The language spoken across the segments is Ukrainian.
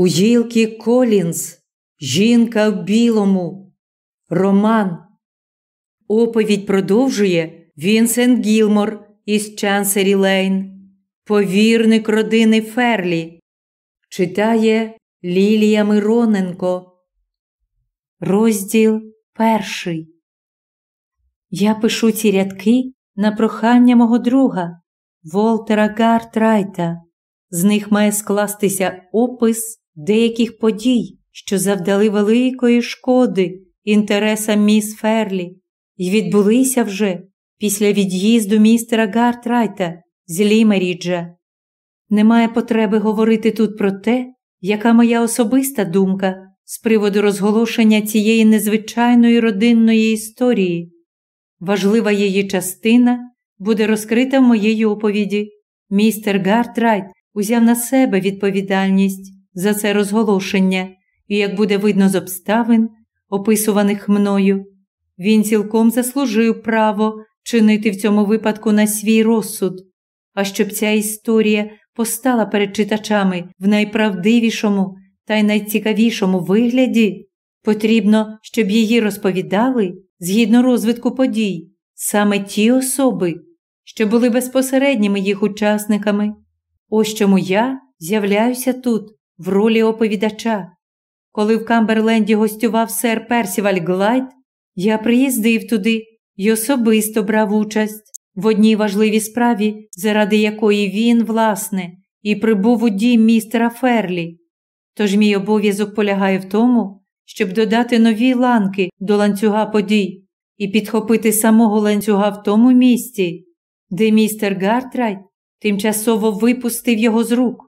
Уїлкі Коллінз Жінка в білому. Роман. Оповідь продовжує Вінсент Гілмор із Чансері Лейн. Повірник родини Ферлі. Читає Лілія Мироненко. Розділ перший. Я пишу ці рядки на прохання мого друга Волтера Гартрайта. З них має скластися опис деяких подій, що завдали великої шкоди інтересам міс Ферлі, і відбулися вже після від'їзду містера Гартрайта з Лімеріджа. Немає потреби говорити тут про те, яка моя особиста думка з приводу розголошення цієї незвичайної родинної історії. Важлива її частина буде розкрита в моїй оповіді. Містер Гартрайт узяв на себе відповідальність за це розголошення, і, як буде видно з обставин, описуваних мною, він цілком заслужив право чинити в цьому випадку на свій розсуд. А щоб ця історія постала перед читачами в найправдивішому та й найцікавішому вигляді, потрібно, щоб її розповідали згідно розвитку подій, саме ті особи, що були безпосередніми їх учасниками. Ось чому я з'являюся тут, в ролі оповідача. Коли в Камберленді гостював сер Персіваль Глайд, я приїздив туди і особисто брав участь в одній важливій справі, заради якої він, власне, і прибув у дім містера Ферлі. Тож мій обов'язок полягає в тому, щоб додати нові ланки до ланцюга подій і підхопити самого ланцюга в тому місці, де містер Гартрайт тимчасово випустив його з рук.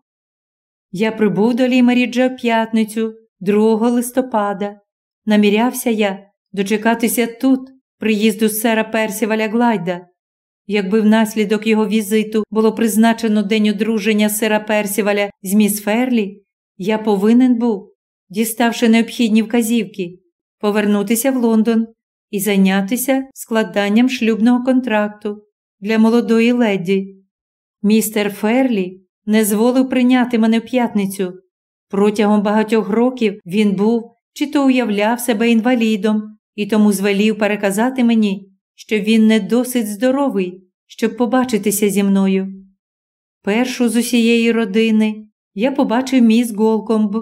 Я прибув до Лімеріджа в п'ятницю, 2 листопада. Намірявся я дочекатися тут, приїзду сера Персіваля Глайда. Якби внаслідок його візиту було призначено день одруження сера Персіваля з міс Ферлі, я повинен був, діставши необхідні вказівки, повернутися в Лондон і зайнятися складанням шлюбного контракту для молодої леді. Містер Ферлі не зволив прийняти мене в п'ятницю. Протягом багатьох років він був чи то уявляв себе інвалідом і тому звелів переказати мені, що він не досить здоровий, щоб побачитися зі мною. Першу з усієї родини я побачив міс Голкомб.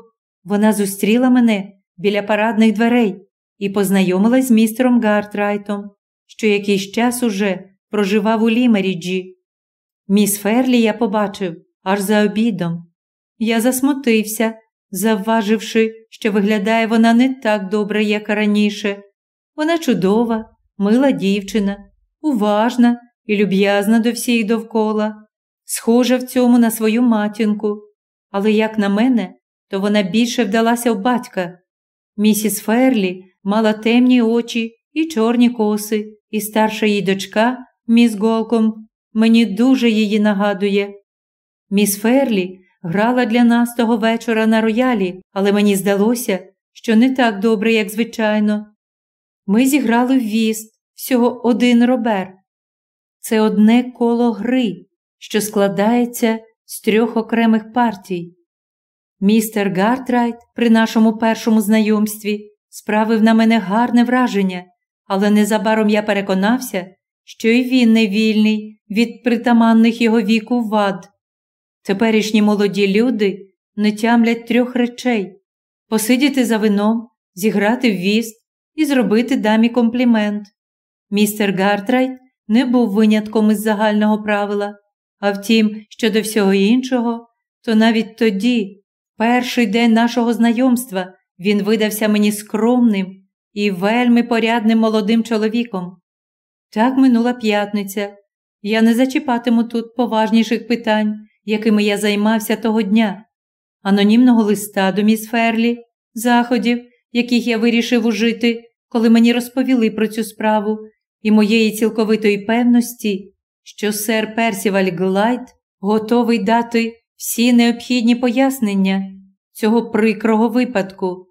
Вона зустріла мене біля парадних дверей і познайомила з містером Гартрайтом, що якийсь час уже проживав у Лімеріджі. Міс Ферлі я побачив аж за обідом. Я засмутився, завваживши, що виглядає вона не так добре, як раніше. Вона чудова, мила дівчина, уважна і люб'язна до всіх довкола, схожа в цьому на свою матінку. Але, як на мене, то вона більше вдалася в батька. Місіс Ферлі мала темні очі і чорні коси, і старша її дочка, міс Голкомб, мені дуже її нагадує. Міс Ферлі грала для нас того вечора на роялі, але мені здалося, що не так добре, як звичайно. Ми зіграли в віст всього один робер. Це одне коло гри, що складається з трьох окремих партій. Містер Гартрайт при нашому першому знайомстві справив на мене гарне враження, але незабаром я переконався, що і він не вільний від притаманних його віку вад. Теперішні молоді люди не тямлять трьох речей посидіти за вином, зіграти в віст і зробити дамі комплімент. Містер Гартрайт не був винятком із загального правила, а втім, щодо всього іншого, то навіть тоді, перший день нашого знайомства, він видався мені скромним і вельми порядним молодим чоловіком. Так минула п'ятниця. Я не зачіпатиму тут поважніших питань, якими я займався того дня, анонімного листа до міс Ферлі, заходів, яких я вирішив ужити, коли мені розповіли про цю справу, і моєї цілковитої певності, що сер Персіваль Глайд готовий дати всі необхідні пояснення цього прикрого випадку.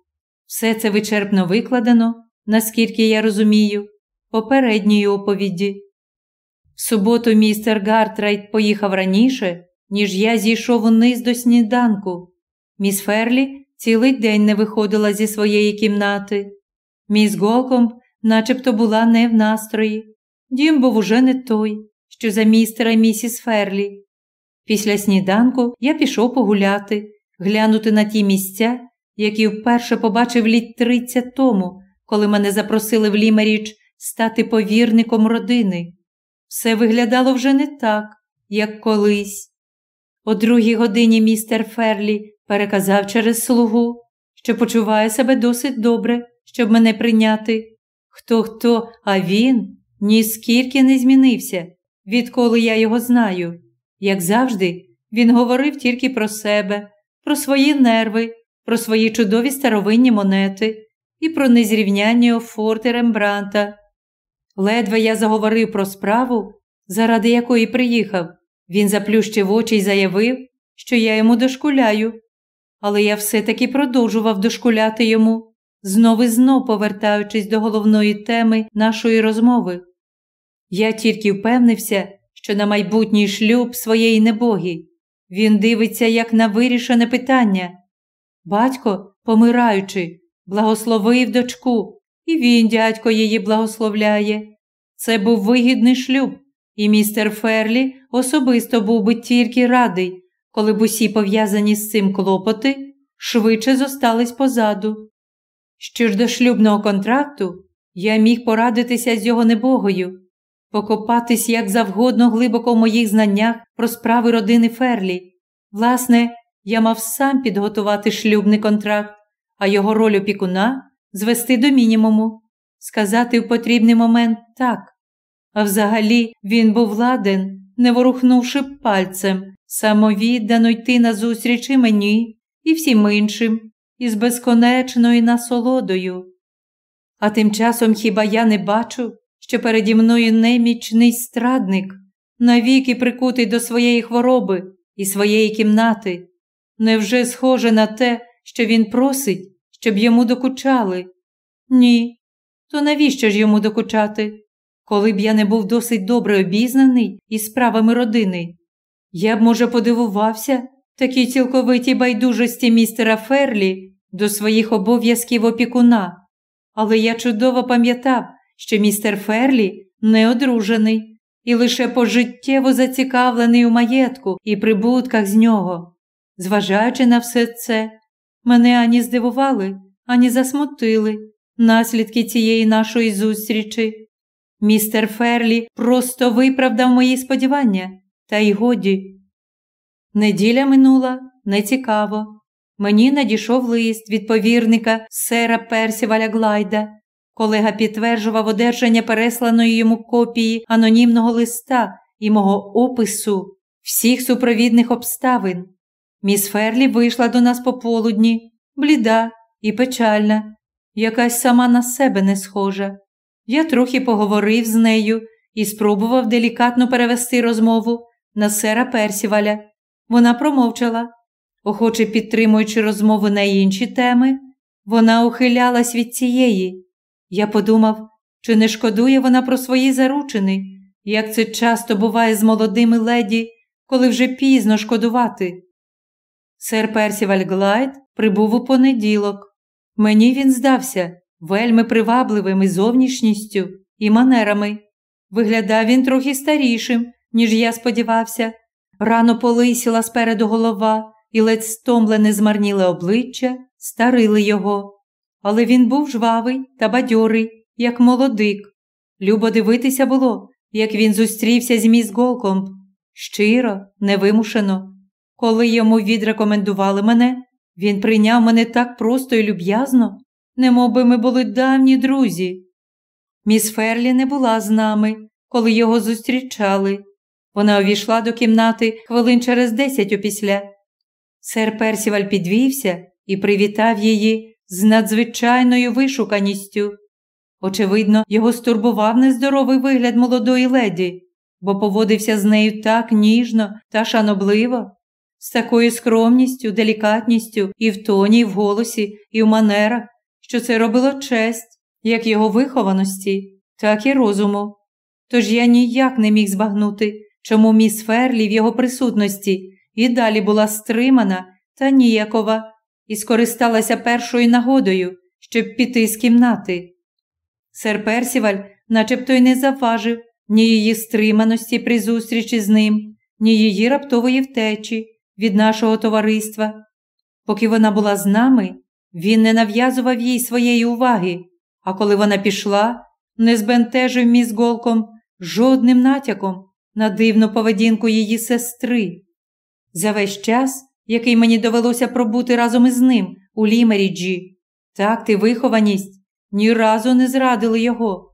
Все це вичерпно викладено, наскільки я розумію, в попередній оповіді. В суботу містер Гартрайт поїхав раніше, ніж я зійшов униз до сніданку. Міс Ферлі цілий день не виходила зі своєї кімнати. Міс Голкомб начебто була не в настрої. Дім був уже не той, що за містера і місіс Ферлі. Після сніданку я пішов погуляти, глянути на ті місця, які вперше побачив літ тридцять тому, коли мене запросили в Лімерідж стати повірником родини. Все виглядало вже не так, як колись. О другій годині містер Ферлі переказав через слугу, що почуває себе досить добре, щоб мене прийняти. Хто хто, а він ніскільки не змінився, відколи я його знаю. Як завжди, він говорив тільки про себе, про свої нерви, про свої чудові старовинні монети і про незрівнянні офорти Рембранта. Ледве я заговорив про справу, заради якої приїхав. Він заплющив очі й заявив, що я йому дошкуляю. Але я все-таки продовжував дошкуляти йому, знов і знов повертаючись до головної теми нашої розмови. Я тільки впевнився, що на майбутній шлюб своєї небоги він дивиться як на вирішене питання. Батько, помираючи, благословив дочку, і він, дядько, її благословляє. Це був вигідний шлюб, і містер Ферлі особисто був би тільки радий, коли б усі пов'язані з цим клопоти швидше зостались позаду. Що ж до шлюбного контракту, я міг порадитися з його небогою, покопатись як завгодно глибоко в моїх знаннях про справи родини Ферлі. Власне, я мав сам підготувати шлюбний контракт, а його роль опікуна звести до мінімуму, сказати в потрібний момент так. А взагалі він був ладен, не ворухнувши пальцем, самовіддано йти назустріч і мені, і всім іншим, із безконечною насолодою. А тим часом хіба я не бачу, що переді мною немічний страдник, навіки прикутий до своєї хвороби і своєї кімнати, невже схоже на те, що він просить, щоб йому докучали? Ні. То навіщо ж йому докучати? Коли б я не був досить добре обізнаний із справами родини, я б, може, подивувався такій цілковитій байдужості містера Ферлі до своїх обов'язків опікуна, але я чудово пам'ятав, що містер Ферлі не одружений і лише пожиттєво зацікавлений у маєтку і прибутках з нього. Зважаючи на все це, мене ані здивували, ані засмутили наслідки цієї нашої зустрічі. Містер Ферлі просто виправдав мої сподівання, та й годі. Неділя минула нецікаво. Мені надійшов лист від повірника сера Персіваля Глайда. Колега підтверджував одержання пересланої йому копії анонімного листа і мого опису всіх супровідних обставин. Міс Ферлі вийшла до нас пополудні, бліда і печальна, якась сама на себе не схожа. Я трохи поговорив з нею і спробував делікатно перевести розмову на сера Персіваля. Вона промовчала. Охоче підтримуючи розмову на інші теми, вона ухилялась від цієї. Я подумав, чи не шкодує вона про свої заручини, як це часто буває з молодими леді, коли вже пізно шкодувати. Сер Персіваль Глайд прибув у понеділок. Мені він здався вельми привабливим і зовнішністю і манерами. Виглядав він трохи старішим, ніж я сподівався. Рано полисіла спереду голова і ледь стомлене змарніле обличчя старили його. Але він був жвавий та бадьорий, як молодик. Любо дивитися було, як він зустрівся з міс Голкомб. Щиро, невимушено. Коли йому відрекомендували мене, він прийняв мене так просто і люб'язно, немов би ми були давні друзі. Міс Ферлі не була з нами, коли його зустрічали. Вона увійшла до кімнати хвилин через десять опісля. Сер Персіваль підвівся і привітав її з надзвичайною вишуканістю. Очевидно, його стурбував нездоровий вигляд молодої леді, бо поводився з нею так ніжно та шанобливо, з такою скромністю, делікатністю і в тоні, і в голосі, і в манерах, що це робило честь, як його вихованості, так і розуму. Тож я ніяк не міг збагнути, чому міс Ферлі в його присутності і далі була стримана та ніякова, і скористалася першою нагодою, щоб піти з кімнати. Сер Персіваль начебто й не завважив ні її стриманості при зустрічі з ним, ні її раптової втечі від нашого товариства. Поки вона була з нами, він не нав'язував їй своєї уваги, а коли вона пішла, не збентежив міс голком жодним натяком на дивну поведінку її сестри. За весь час, який мені довелося пробути разом із ним у Лімеріджі, такт і вихованість ні разу не зрадили його.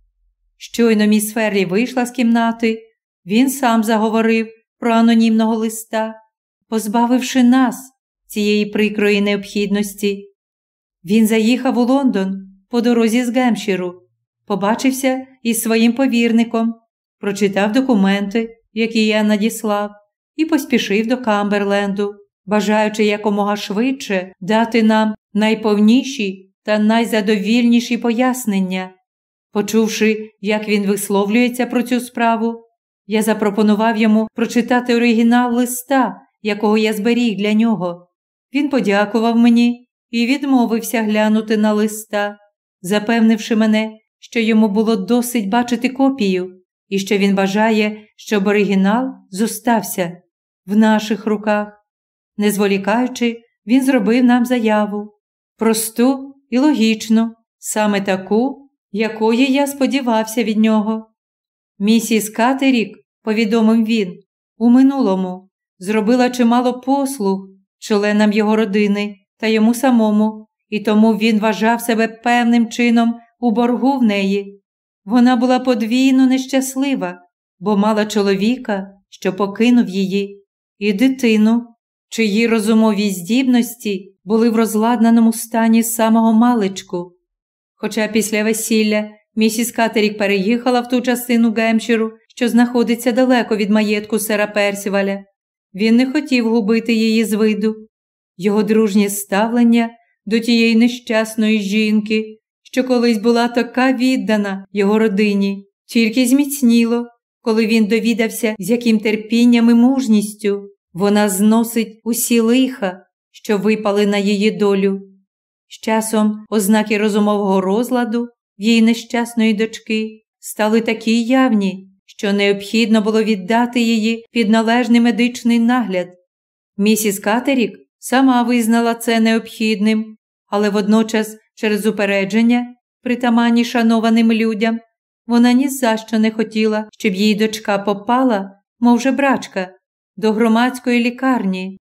Щойно міс Ферлі вийшла з кімнати, він сам заговорив про анонімного листа, позбавивши нас цієї прикрої необхідності. Він заїхав у Лондон по дорозі з Гемшіру, побачився із своїм повірником, прочитав документи, які я надіслав, і поспішив до Камберленду, бажаючи якомога швидше дати нам найповніші та найзадовільніші пояснення. Почувши, як він висловлюється про цю справу, я запропонував йому прочитати оригінал листа, якого я зберіг для нього. Він подякував мені і відмовився глянути на листа, запевнивши мене, що йому було досить бачити копію, і що він бажає, щоб оригінал зостався в наших руках. Не зволікаючи, він зробив нам заяву просту і логічну, саме таку, якої я сподівався від нього. Місіс Катерік, повідомив він, у минулому зробила чимало послуг членам його родини та йому самому, і тому він вважав себе певним чином у боргу в неї. Вона була подвійно нещаслива, бо мала чоловіка, що покинув її, і дитину, чиї розумові здібності були в розладнаному стані з самого маличку. Хоча після весілля місіс Катерік переїхала в ту частину Гемширу, що знаходиться далеко від маєтку сера Персіваля, він не хотів губити її з виду. Його дружнє ставлення до тієї нещасної жінки, що колись була така віддана його родині, тільки зміцніло, коли він довідався, з яким терпінням і мужністю вона зносить усі лиха, що випали на її долю. З часом ознаки розумового розладу її нещасної дочки стали такі явні, що необхідно було віддати її під належний медичний нагляд. Місіс Катерік сама визнала це необхідним, але водночас через упередження, притаманні шанованим людям, вона ні за що не хотіла, щоб її дочка попала, мов жебрачка, до громадської лікарні.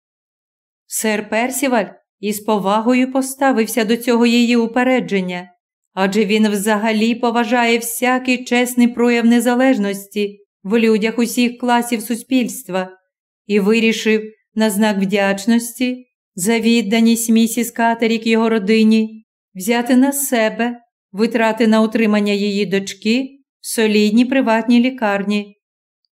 Сер Персіваль із повагою поставився до цього її упередження, адже він взагалі поважає всякий чесний прояв незалежності в людях усіх класів суспільства і вирішив на знак вдячності за відданість місіс Катерік його родині, взяти на себе витрати на утримання її дочки в солідній приватній лікарні.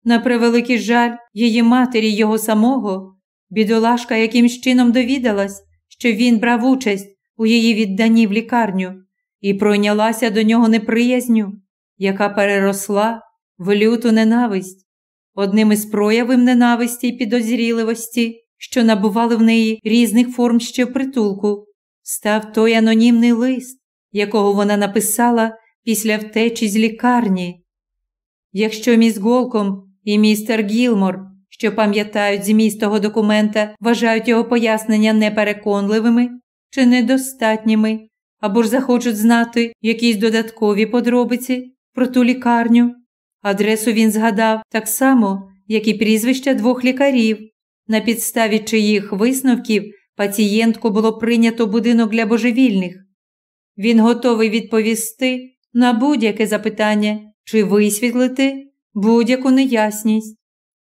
На превеликий жаль її матері його самого, бідолашка якимсь чином довідалась, що він брав участь у її відданні в лікарню і пройнялася до нього неприязню, яка переросла в люту ненависть. Одним із проявів ненависті й підозріливості, що набували в неї різних форм ще притулку, став той анонімний лист, якого вона написала після втечі з лікарні. Якщо міс Голком і містер Гілмор, що пам'ятають зміст того документа, вважають його пояснення непереконливими чи недостатніми, або ж захочуть знати якісь додаткові подробиці про ту лікарню. Адресу він згадав так само, як і прізвища двох лікарів, на підставі чиїх висновків пацієнтку було прийнято будинок для божевільних. Він готовий відповісти на будь-яке запитання чи висвітлити будь-яку неясність.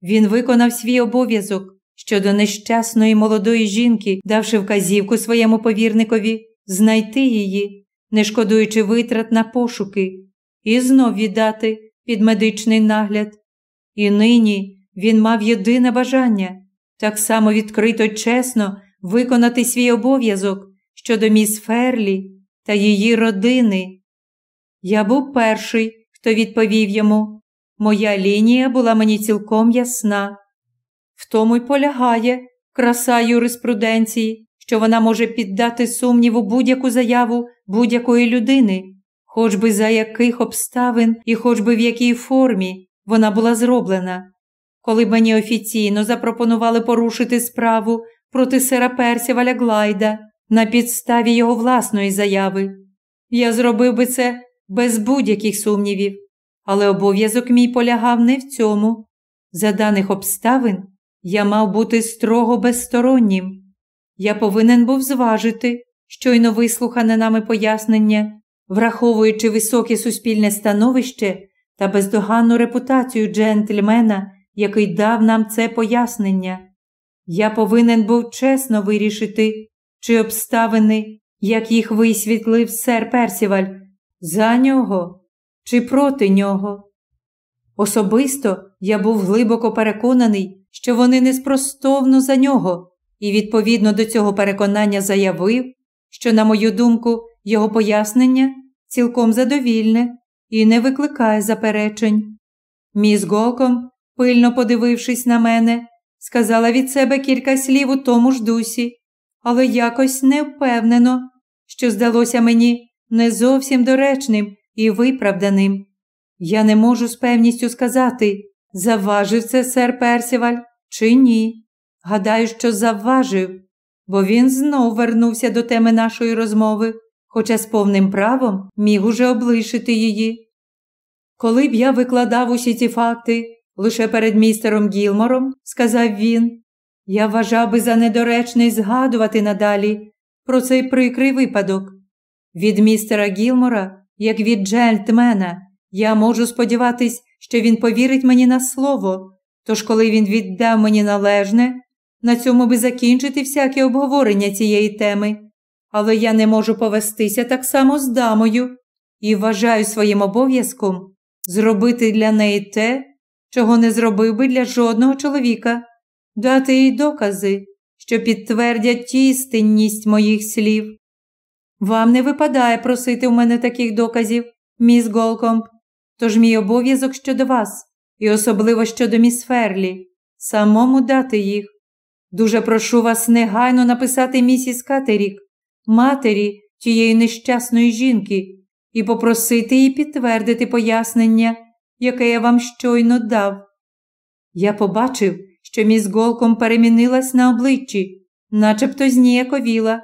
Він виконав свій обов'язок щодо нещасної молодої жінки, давши вказівку своєму повірникові знайти її, не шкодуючи витрат на пошуки, і знов віддати під медичний нагляд. І нині він мав єдине бажання так само відкрито чесно виконати свій обов'язок щодо міс Ферлі та її родини. Я був перший, хто відповів йому. Моя лінія була мені цілком ясна. В тому й полягає краса юриспруденції, що вона може піддати сумніву будь-яку заяву будь-якої людини, хоч би за яких обставин і хоч би в якій формі вона була зроблена. Коли мені офіційно запропонували порушити справу проти сера Персіваля Глайда на підставі його власної заяви, я зробив би це без будь-яких сумнівів, але обов'язок мій полягав не в цьому. За даних обставин я мав бути строго безстороннім. Я повинен був зважити щойно вислухане нами пояснення, враховуючи високе суспільне становище та бездоганну репутацію джентльмена, який дав нам це пояснення. Я повинен був чесно вирішити, чи обставини, як їх висвітлив сер Персіваль, за нього чи проти нього. Особисто я був глибоко переконаний, що вони неспростовно за нього, і відповідно до цього переконання заявив, що, на мою думку, його пояснення цілком задовільне і не викликає заперечень. Міс Голком, пильно подивившись на мене, сказала від себе кілька слів у тому ж дусі, але якось не впевнено, що здалося мені не зовсім доречним і виправданим. Я не можу з певністю сказати, заважив це сер Персіваль чи ні. Гадаю, що завважив, бо він знов вернувся до теми нашої розмови, хоча з повним правом міг уже облишити її. Коли б я викладав усі ці факти лише перед містером Гілмором, сказав він, я вважав би за недоречний згадувати надалі про цей прикрий випадок. Від містера Гілмора, як від джельтмена, я можу сподіватись, що він повірить мені на слово, тож, коли він віддав мені належне, на цьому би закінчити всяке обговорення цієї теми, але я не можу повестися так само з дамою і вважаю своїм обов'язком зробити для неї те, чого не зробив би для жодного чоловіка, дати їй докази, що підтвердять істинність моїх слів. Вам не випадає просити в мене таких доказів, міс Голкомп, тож мій обов'язок щодо вас, і особливо щодо міс Ферлі, самому дати їх. Дуже прошу вас негайно написати місіс Катерік, матері тієї нещасної жінки, і попросити її підтвердити пояснення, яке я вам щойно дав. Я побачив, що міс Голком перемінилась на обличчі, начебто зніяковіла.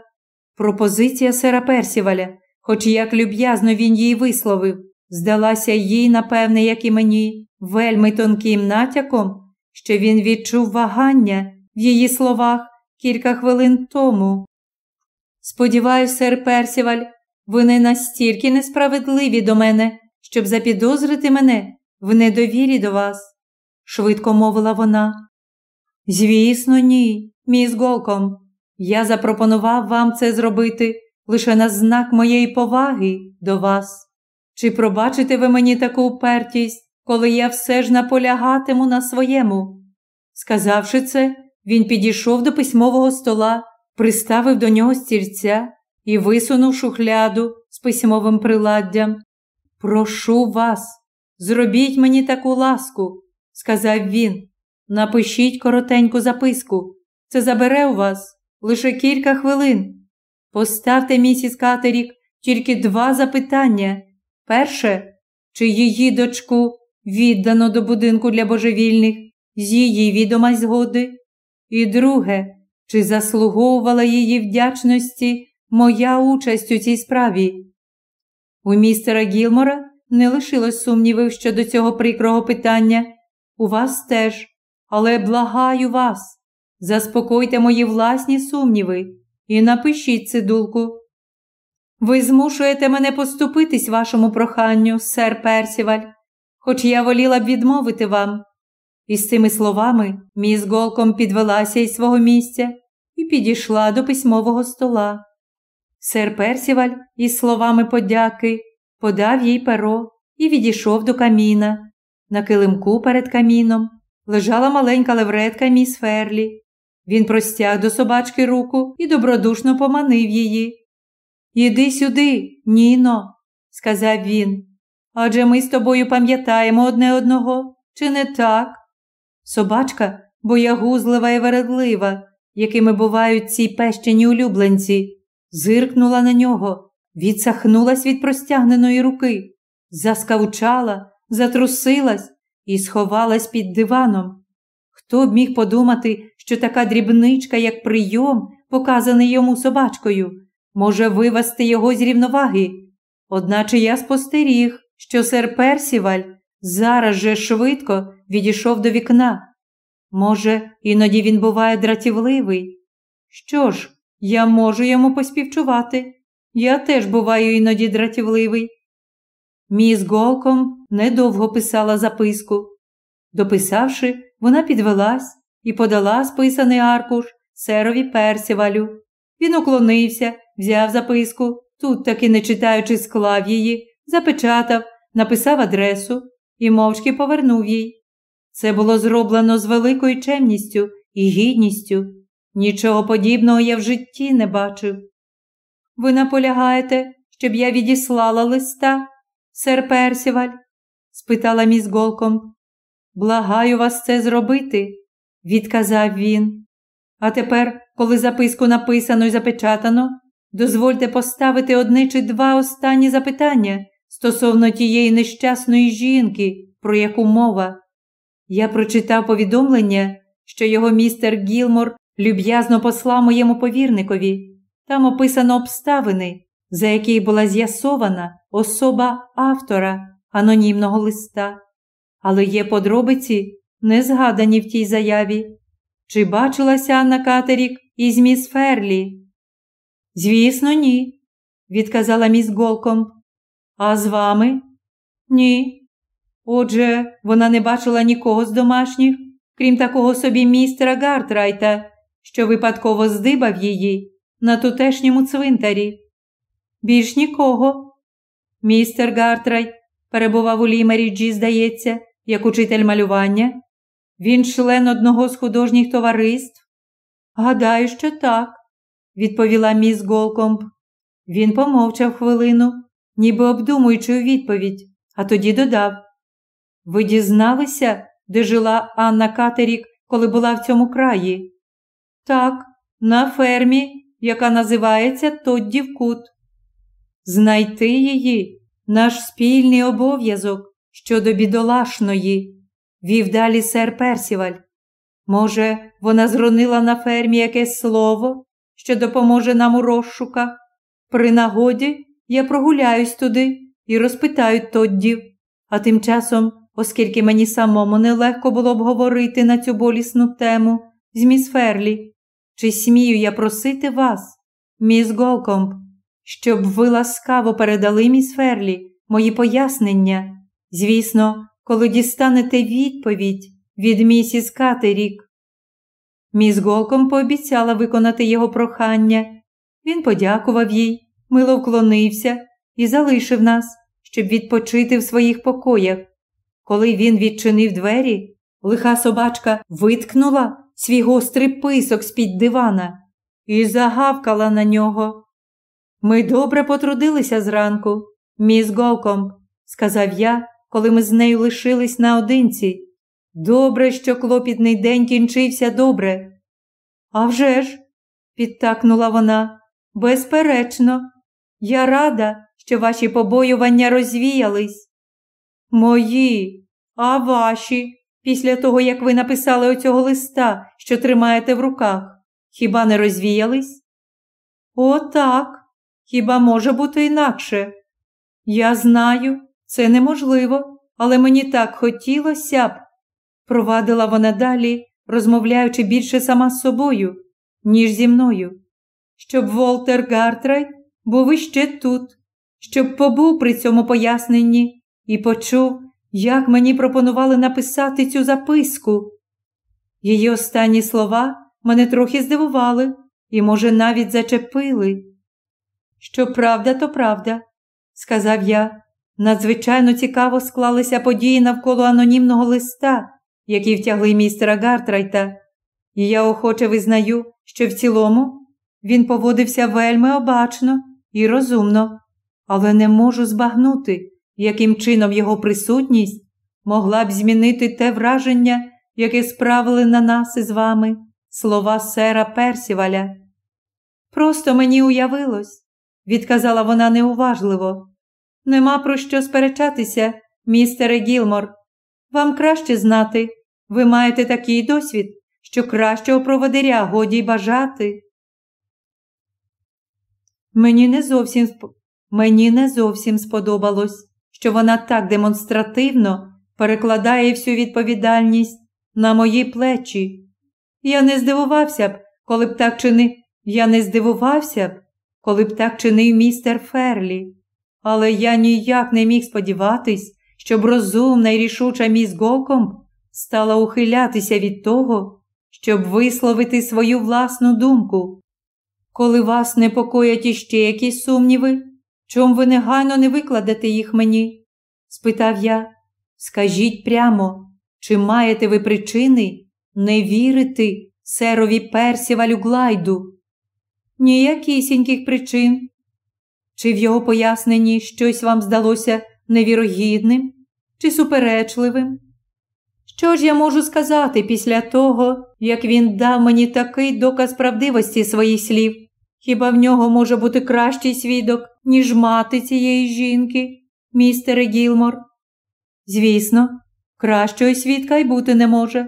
Пропозиція сера Персіваля, хоч як люб'язно він її висловив, здалася їй, напевне, як і мені, вельми тонким натяком, що він відчув вагання в її словах кілька хвилин тому. Сподіваюся, сер Персіваль, ви не настільки несправедливі до мене, щоб запідозрити мене в недовірі до вас, швидко мовила вона. Звісно, ні, міс Голком. Я запропонував вам це зробити лише на знак моєї поваги до вас. Чи пробачите ви мені таку упертість, коли я все ж наполягатиму на своєму? Сказавши це, він підійшов до письмового стола, приставив до нього стільця і висунув шухляду з письмовим приладдям. Прошу вас, зробіть мені таку ласку, сказав він. Напишіть коротеньку записку. Це забере у вас лише кілька хвилин. Поставте місіс Катерік тільки два запитання. Перше, чи її дочку віддано до будинку для божевільних з її відома згоди. І друге, чи заслуговувала її вдячності моя участь у цій справі? У містера Гілмора не лишилось сумнівів щодо цього прикрого питання. У вас теж, але благаю вас, заспокойте мої власні сумніви і напишіть цидулку. Ви змушуєте мене поступитись вашому проханню, сер Персіваль, хоч я воліла б відмовити вам. І з цими словами міс Голком підвелася із свого місця і підійшла до письмового стола. Сер Персіваль із словами подяки подав їй перо і відійшов до каміна. На килимку перед каміном лежала маленька левретка міс Ферлі. Він простяг до собачки руку і добродушно поманив її. Іди сюди, Ніно, сказав він. Адже ми з тобою пам'ятаємо одне одного, чи не так? Собачка, боягузлива і вередлива, якими бувають ці пещені улюбленці, зиркнула на нього, відсахнулась від простягненої руки, заскавучала, затрусилась і сховалась під диваном. Хто б міг подумати, що така дрібничка, як прийом, показаний йому собачкою, може вивести його з рівноваги. Одначе я спостеріг, що сер Персіваль зараз же швидко відійшов до вікна. Може, іноді він буває дратівливий. Що ж, я можу йому поспівчувати. Я теж буваю іноді дратівливий. Міс Голком недовго писала записку. Дописавши, вона підвелась і подала списаний аркуш серові Персівалю. Він уклонився, взяв записку, тут таки не читаючи, склав її, запечатав, написав адресу і мовчки повернув їй. Це було зроблено з великою чемністю і гідністю. Нічого подібного я в житті не бачив. Ви наполягаєте, щоб я відіслала листа, сер Персіваль? спитала міс Голком. Благаю вас це зробити, відказав він. А тепер, коли записку написано і запечатано, дозвольте поставити одне чи два останні запитання стосовно тієї нещасної жінки, про яку мова. Я прочитав повідомлення, що його містер Гілмор люб'язно послав моєму повірникові. Там описано обставини, за які була з'ясована особа автора анонімного листа. Але є подробиці, не згадані в тій заяві. Чи бачилася Анна Катерік із міс Ферлі? Звісно, ні, відказала міс Голкомб. А з вами? Ні. Отже, вона не бачила нікого з домашніх, крім такого собі містера Гартрайта, що випадково здибав її на тутешньому цвинтарі. Більш нікого. Містер Гартрайт перебував у Лімеріджі, здається, як учитель малювання. Він член одного з художніх товариств. Гадаю, що так, відповіла міс Голкомб. Він помовчав хвилину, ніби обдумуючи у відповідь, а тоді додав ви дізналися, де жила Анна Катерік, коли була в цьому краї? Так, на фермі, яка називається Тоддівкут. Знайти її наш спільний обов'язок щодо бідолашної, вів далі сер Персіваль. Може, вона зронила на фермі якесь слово, що допоможе нам у розшуках. При нагоді я прогуляюсь туди і розпитаю Тоддів, а тим часом оскільки мені самому нелегко було б говорити на цю болісну тему з міс Ферлі. Чи смію я просити вас, міс Голкомб, щоб ви ласкаво передали міс Ферлі мої пояснення? Звісно, коли дістанете відповідь від місіс Катерік. Міс Голком пообіцяла виконати його прохання. Він подякував їй, мило вклонився і залишив нас, щоб відпочити в своїх покоях. Коли він відчинив двері, лиха собачка виткнула свій гострий писок з-під дивана і загавкала на нього. Ми добре потрудилися зранку, міс Голкомб, сказав я, коли ми з нею лишились наодинці. Добре, що клопітний день кінчився добре. «А вже ж», – підтакнула вона, безперечно, я рада, що ваші побоювання розвіялись. Мої, а ваші, після того, як ви написали оцього листа, що тримаєте в руках, хіба не розвіялись? О, так, хіба може бути інакше? Я знаю, це неможливо, але мені так хотілося б, провадила вона далі, розмовляючи більше сама з собою, ніж зі мною, щоб Волтер Гартрайт був іще тут, щоб побув при цьому поясненні і почув, як мені пропонували написати цю записку. Її останні слова мене трохи здивували і, може, навіть зачепили. Що правда, то правда, сказав я. Надзвичайно цікаво склалися події навколо анонімного листа, який втягли містера Гартрайта, і я охоче визнаю, що в цілому він поводився вельми обачно і розумно, але не можу збагнути, яким чином його присутність могла б змінити те враження, яке справили на нас із вами слова сера Персіваля. Просто мені уявилось, відказала вона неуважливо. Нема про що сперечатися, містере Гілмор. Вам краще знати. Ви маєте такий досвід, що кращого проводиря годі й бажати. Мені не зовсім Мені не зовсім сподобалось, що вона так демонстративно перекладає всю відповідальність на мої плечі. Я не здивувався б, коли б так чинив. Я не здивувався б, коли б так чинив містер Ферлі, але я ніяк не міг сподіватись, щоб розумна і рішуча міс Голкомб стала ухилятися від того, щоб висловити свою власну думку. Коли вас непокоять іще якісь сумніви, чом ви негайно не викладете їх мені? спитав я. Скажіть прямо, чи маєте ви причини не вірити серові Персівалю Глайду? Ніякісіньких причин. Чи в його поясненні щось вам здалося невірогідним чи суперечливим? Що ж я можу сказати після того, як він дав мені такий доказ правдивості своїх слів? Хіба в нього може бути кращий свідок, ніж мати цієї жінки, містере Гілмор? Звісно, кращого свідка й бути не може.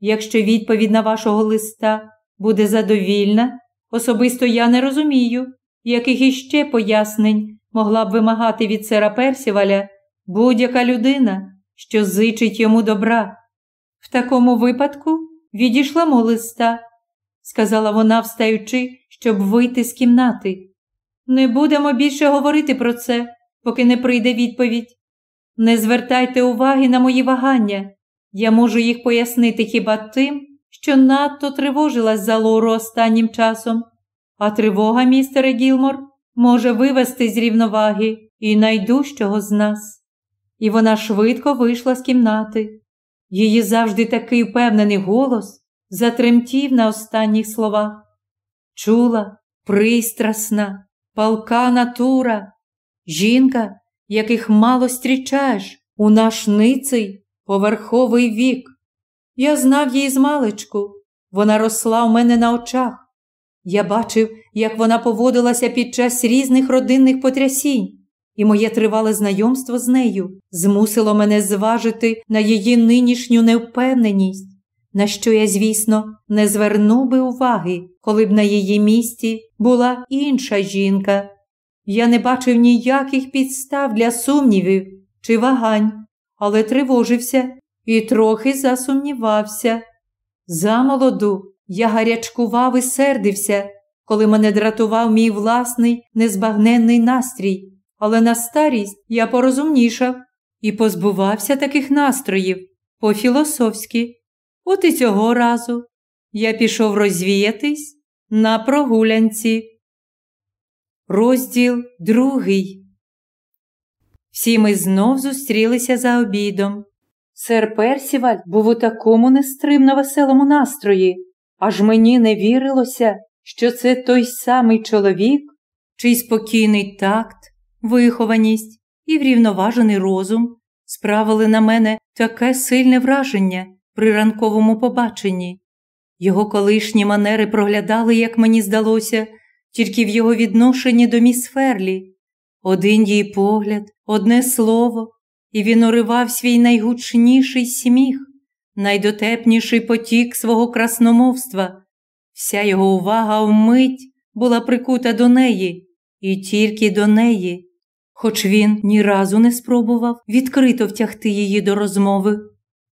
Якщо відповідь на вашого листа буде задовільна, особисто я не розумію, яких іще пояснень могла б вимагати від сера Персіваля будь-яка людина, що зичить йому добра. В такому випадку відійшла листа, сказала вона, встаючи, щоб вийти з кімнати. Не будемо більше говорити про це, поки не прийде відповідь. Не звертайте уваги на мої вагання. Я можу їх пояснити хіба тим, що надто тривожилась за Лору останнім часом, а тривога, містере Гілмор, може вивести з рівноваги і найдужчого з нас. І вона швидко вийшла з кімнати. Її завжди такий впевнений голос затремтів на останніх словах. Чула, пристрасна, палка натура, жінка, яких мало зустрічаєш у наш ниций поверховий вік. Я знав її з маличку, вона росла у мене на очах. Я бачив, як вона поводилася під час різних родинних потрясінь, і моє тривале знайомство з нею змусило мене зважити на її нинішню невпевненість, на що я, звісно, не звернув би уваги, коли б на її місці була інша жінка. Я не бачив ніяких підстав для сумнівів чи вагань, але тривожився і трохи засумнівався. Замолоду я гарячкував і сердився, коли мене дратував мій власний незбагненний настрій, але на старість я порозумнішав і позбувався таких настроїв по-філософськи. От і цього разу я пішов розвіятись на прогулянці. Розділ другий. Всі ми знов зустрілися за обідом. Сер Персіваль був у такому нестримно веселому настрої, аж мені не вірилося, що це той самий чоловік, чий спокійний такт, вихованість і врівноважений розум справили на мене таке сильне враження при ранковому побаченні. Його колишні манери проглядали, як мені здалося, тільки в його відношенні до міс Ферлі. Один її погляд, одне слово, і він уривав свій найгучніший сміх, найдотепніший потік свого красномовства. Вся його увага вмить була прикута до неї, і тільки до неї, хоч він ні разу не спробував відкрито втягти її до розмови,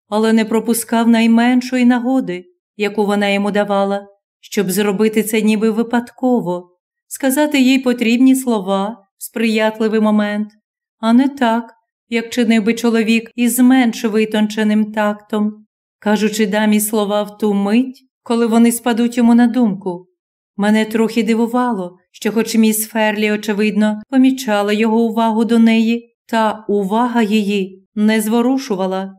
але не пропускав найменшої нагоди, яку вона йому давала, щоб зробити це ніби випадково, сказати їй потрібні слова в сприятливий момент, а не так, як чинив би чоловік із менш витонченим тактом, кажучи дамі слова в ту мить, коли вони спадуть йому на думку. Мене трохи дивувало, що, хоч міс Ферлі, очевидно, помічала його увагу до неї, та увага її не зворушувала.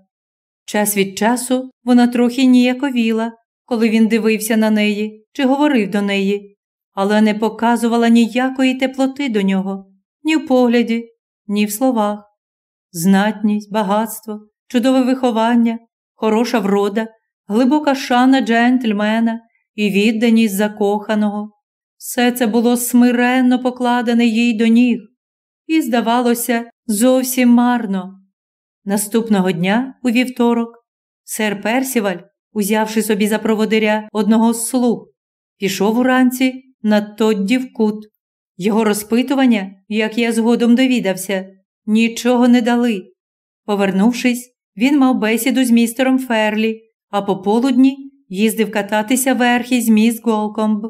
Час від часу вона трохи ніяковіла, коли він дивився на неї чи говорив до неї, але не показувала ніякої теплоти до нього, ні в погляді, ні в словах. Знатність, багатство, чудове виховання, хороша врода, глибока шана джентльмена і відданість закоханого. Все це було смиренно покладене їй до ніг, і, здавалося, зовсім марно. Наступного дня, у вівторок, сер Персіваль, узявши собі за проводиря одного з слуг, пішов уранці на Тодді в кут. Його розпитування, як я згодом довідався, нічого не дали. Повернувшись, він мав бесіду з містером Ферлі, а пополудні їздив кататися верхи з міс Голкомб.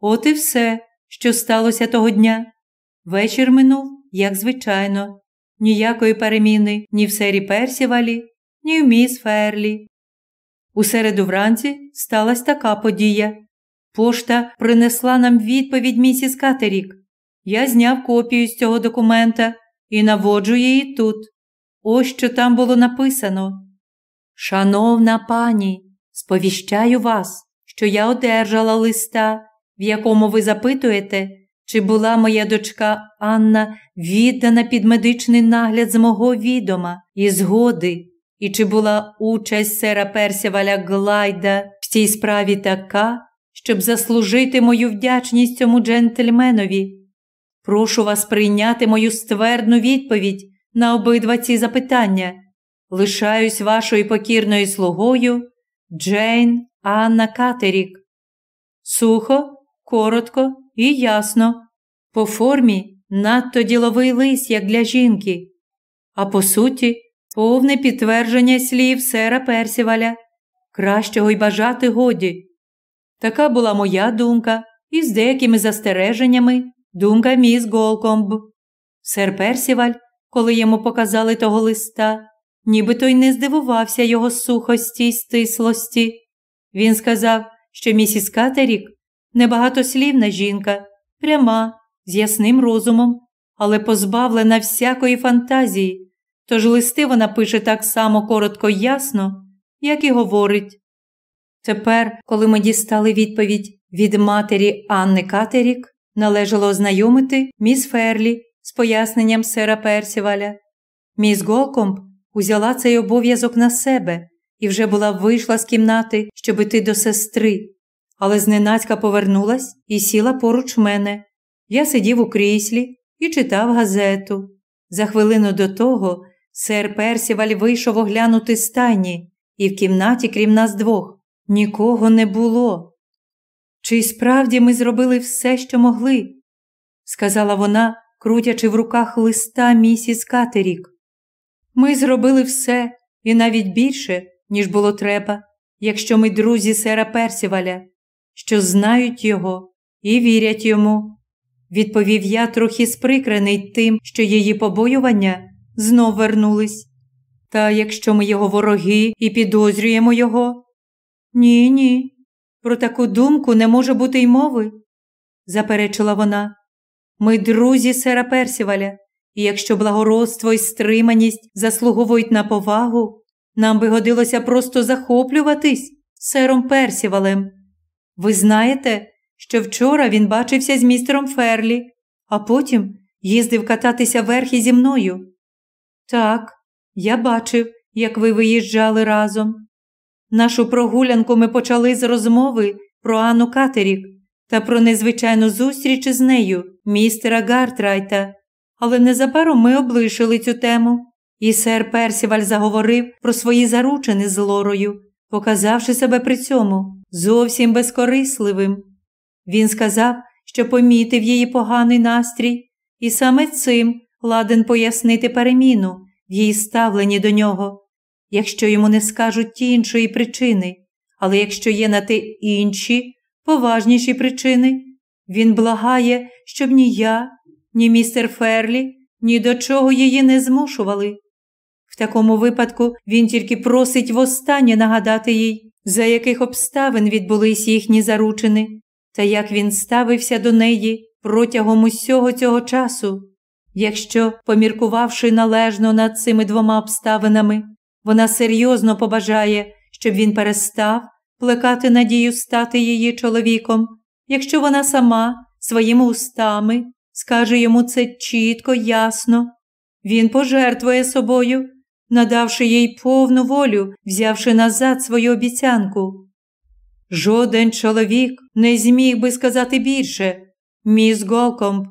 От і все, що сталося того дня. Вечір минув, як звичайно, ніякої переміни ні в сері Персівалі, ні в міс Ферлі. У середу вранці сталася така подія. Пошта принесла нам відповідь місіс Катерік. Я зняв копію з цього документа і наводжу її тут. Ось що там було написано. Шановна пані, сповіщаю вас, що я одержала листа, в якому ви запитуєте, чи була моя дочка Анна віддана під медичний нагляд з мого відома і згоди, і чи була участь сера Персіваля Глайда в цій справі така, щоб заслужити мою вдячність цьому джентльменові. Прошу вас прийняти мою ствердну відповідь на обидва ці запитання. Лишаюсь вашою покірною слугою Джейн Анна Катерік. Сухо, коротко і ясно. По формі надто діловий лист, як для жінки, а по суті, повне підтвердження слів сера Персіваля. Кращого й бажати годі. Така була моя думка, і з деякими застереженнями думка міс Голкомб. Сер Персіваль, коли йому показали того листа, нібито й не здивувався його сухості й стислості. Він сказав, що місіс Катерік небагатослівна жінка, пряма, з ясним розумом, але позбавлена всякої фантазії, тож листи вона пише так само коротко й ясно, як і говорить. Тепер, коли ми дістали відповідь від матері Анни Катерік, належало ознайомити міс Ферлі з поясненням сера Персіваля. Міс Голкомб узяла цей обов'язок на себе і вже була вийшла з кімнати, щоб іти до сестри, але зненацька повернулась і сіла поруч мене. Я сидів у кріслі і читав газету. За хвилину до того сер Персіваль вийшов оглянути стайні, і в кімнаті, крім нас двох, нікого не було. Чи справді ми зробили все, що могли? сказала вона, крутячи в руках листа місіс Катерік. Ми зробили все і навіть більше, ніж було треба, якщо ми друзі сера Персіваля, що знають його і вірять йому. Відповів я, трохи сприкрений тим, що її побоювання знов вернулись. Та якщо ми його вороги і підозрюємо його, ні, ні, про таку думку не може бути й мови, заперечила вона. Ми друзі сера Персіваля, і якщо благородство і стриманість заслуговують на повагу, нам би годилося просто захоплюватись сером Персівалем. Ви знаєте, що вчора він бачився з містером Ферлі, а потім їздив кататися верхи зі мною. Так, я бачив, як ви виїжджали разом. Нашу прогулянку ми почали з розмови про Анну Катерік та про незвичайну зустріч з нею, містера Гартрайта, але незабаром ми облишили цю тему, і сер Персіваль заговорив про свої заручини з Лорою, показавши себе при цьому зовсім безкорисливим. Він сказав, що помітив її поганий настрій, і саме цим ладен пояснити переміну в її ставленні до нього якщо йому не скажуть ті іншої причини, але якщо є на те інші, поважніші причини, він благає, щоб ні я, ні містер Ферлі ні до чого її не змушували. В такому випадку він тільки просить востаннє нагадати їй, за яких обставин відбулись їхні заручини, та як він ставився до неї протягом усього цього часу. Якщо, поміркувавши належно над цими двома обставинами, вона серйозно побажає, щоб він перестав плекати надію стати її чоловіком, якщо вона сама своїми устами скаже йому це чітко, ясно. Він пожертвує собою, надавши їй повну волю, взявши назад свою обіцянку. Жоден чоловік не зміг би сказати більше, міс Голкомб.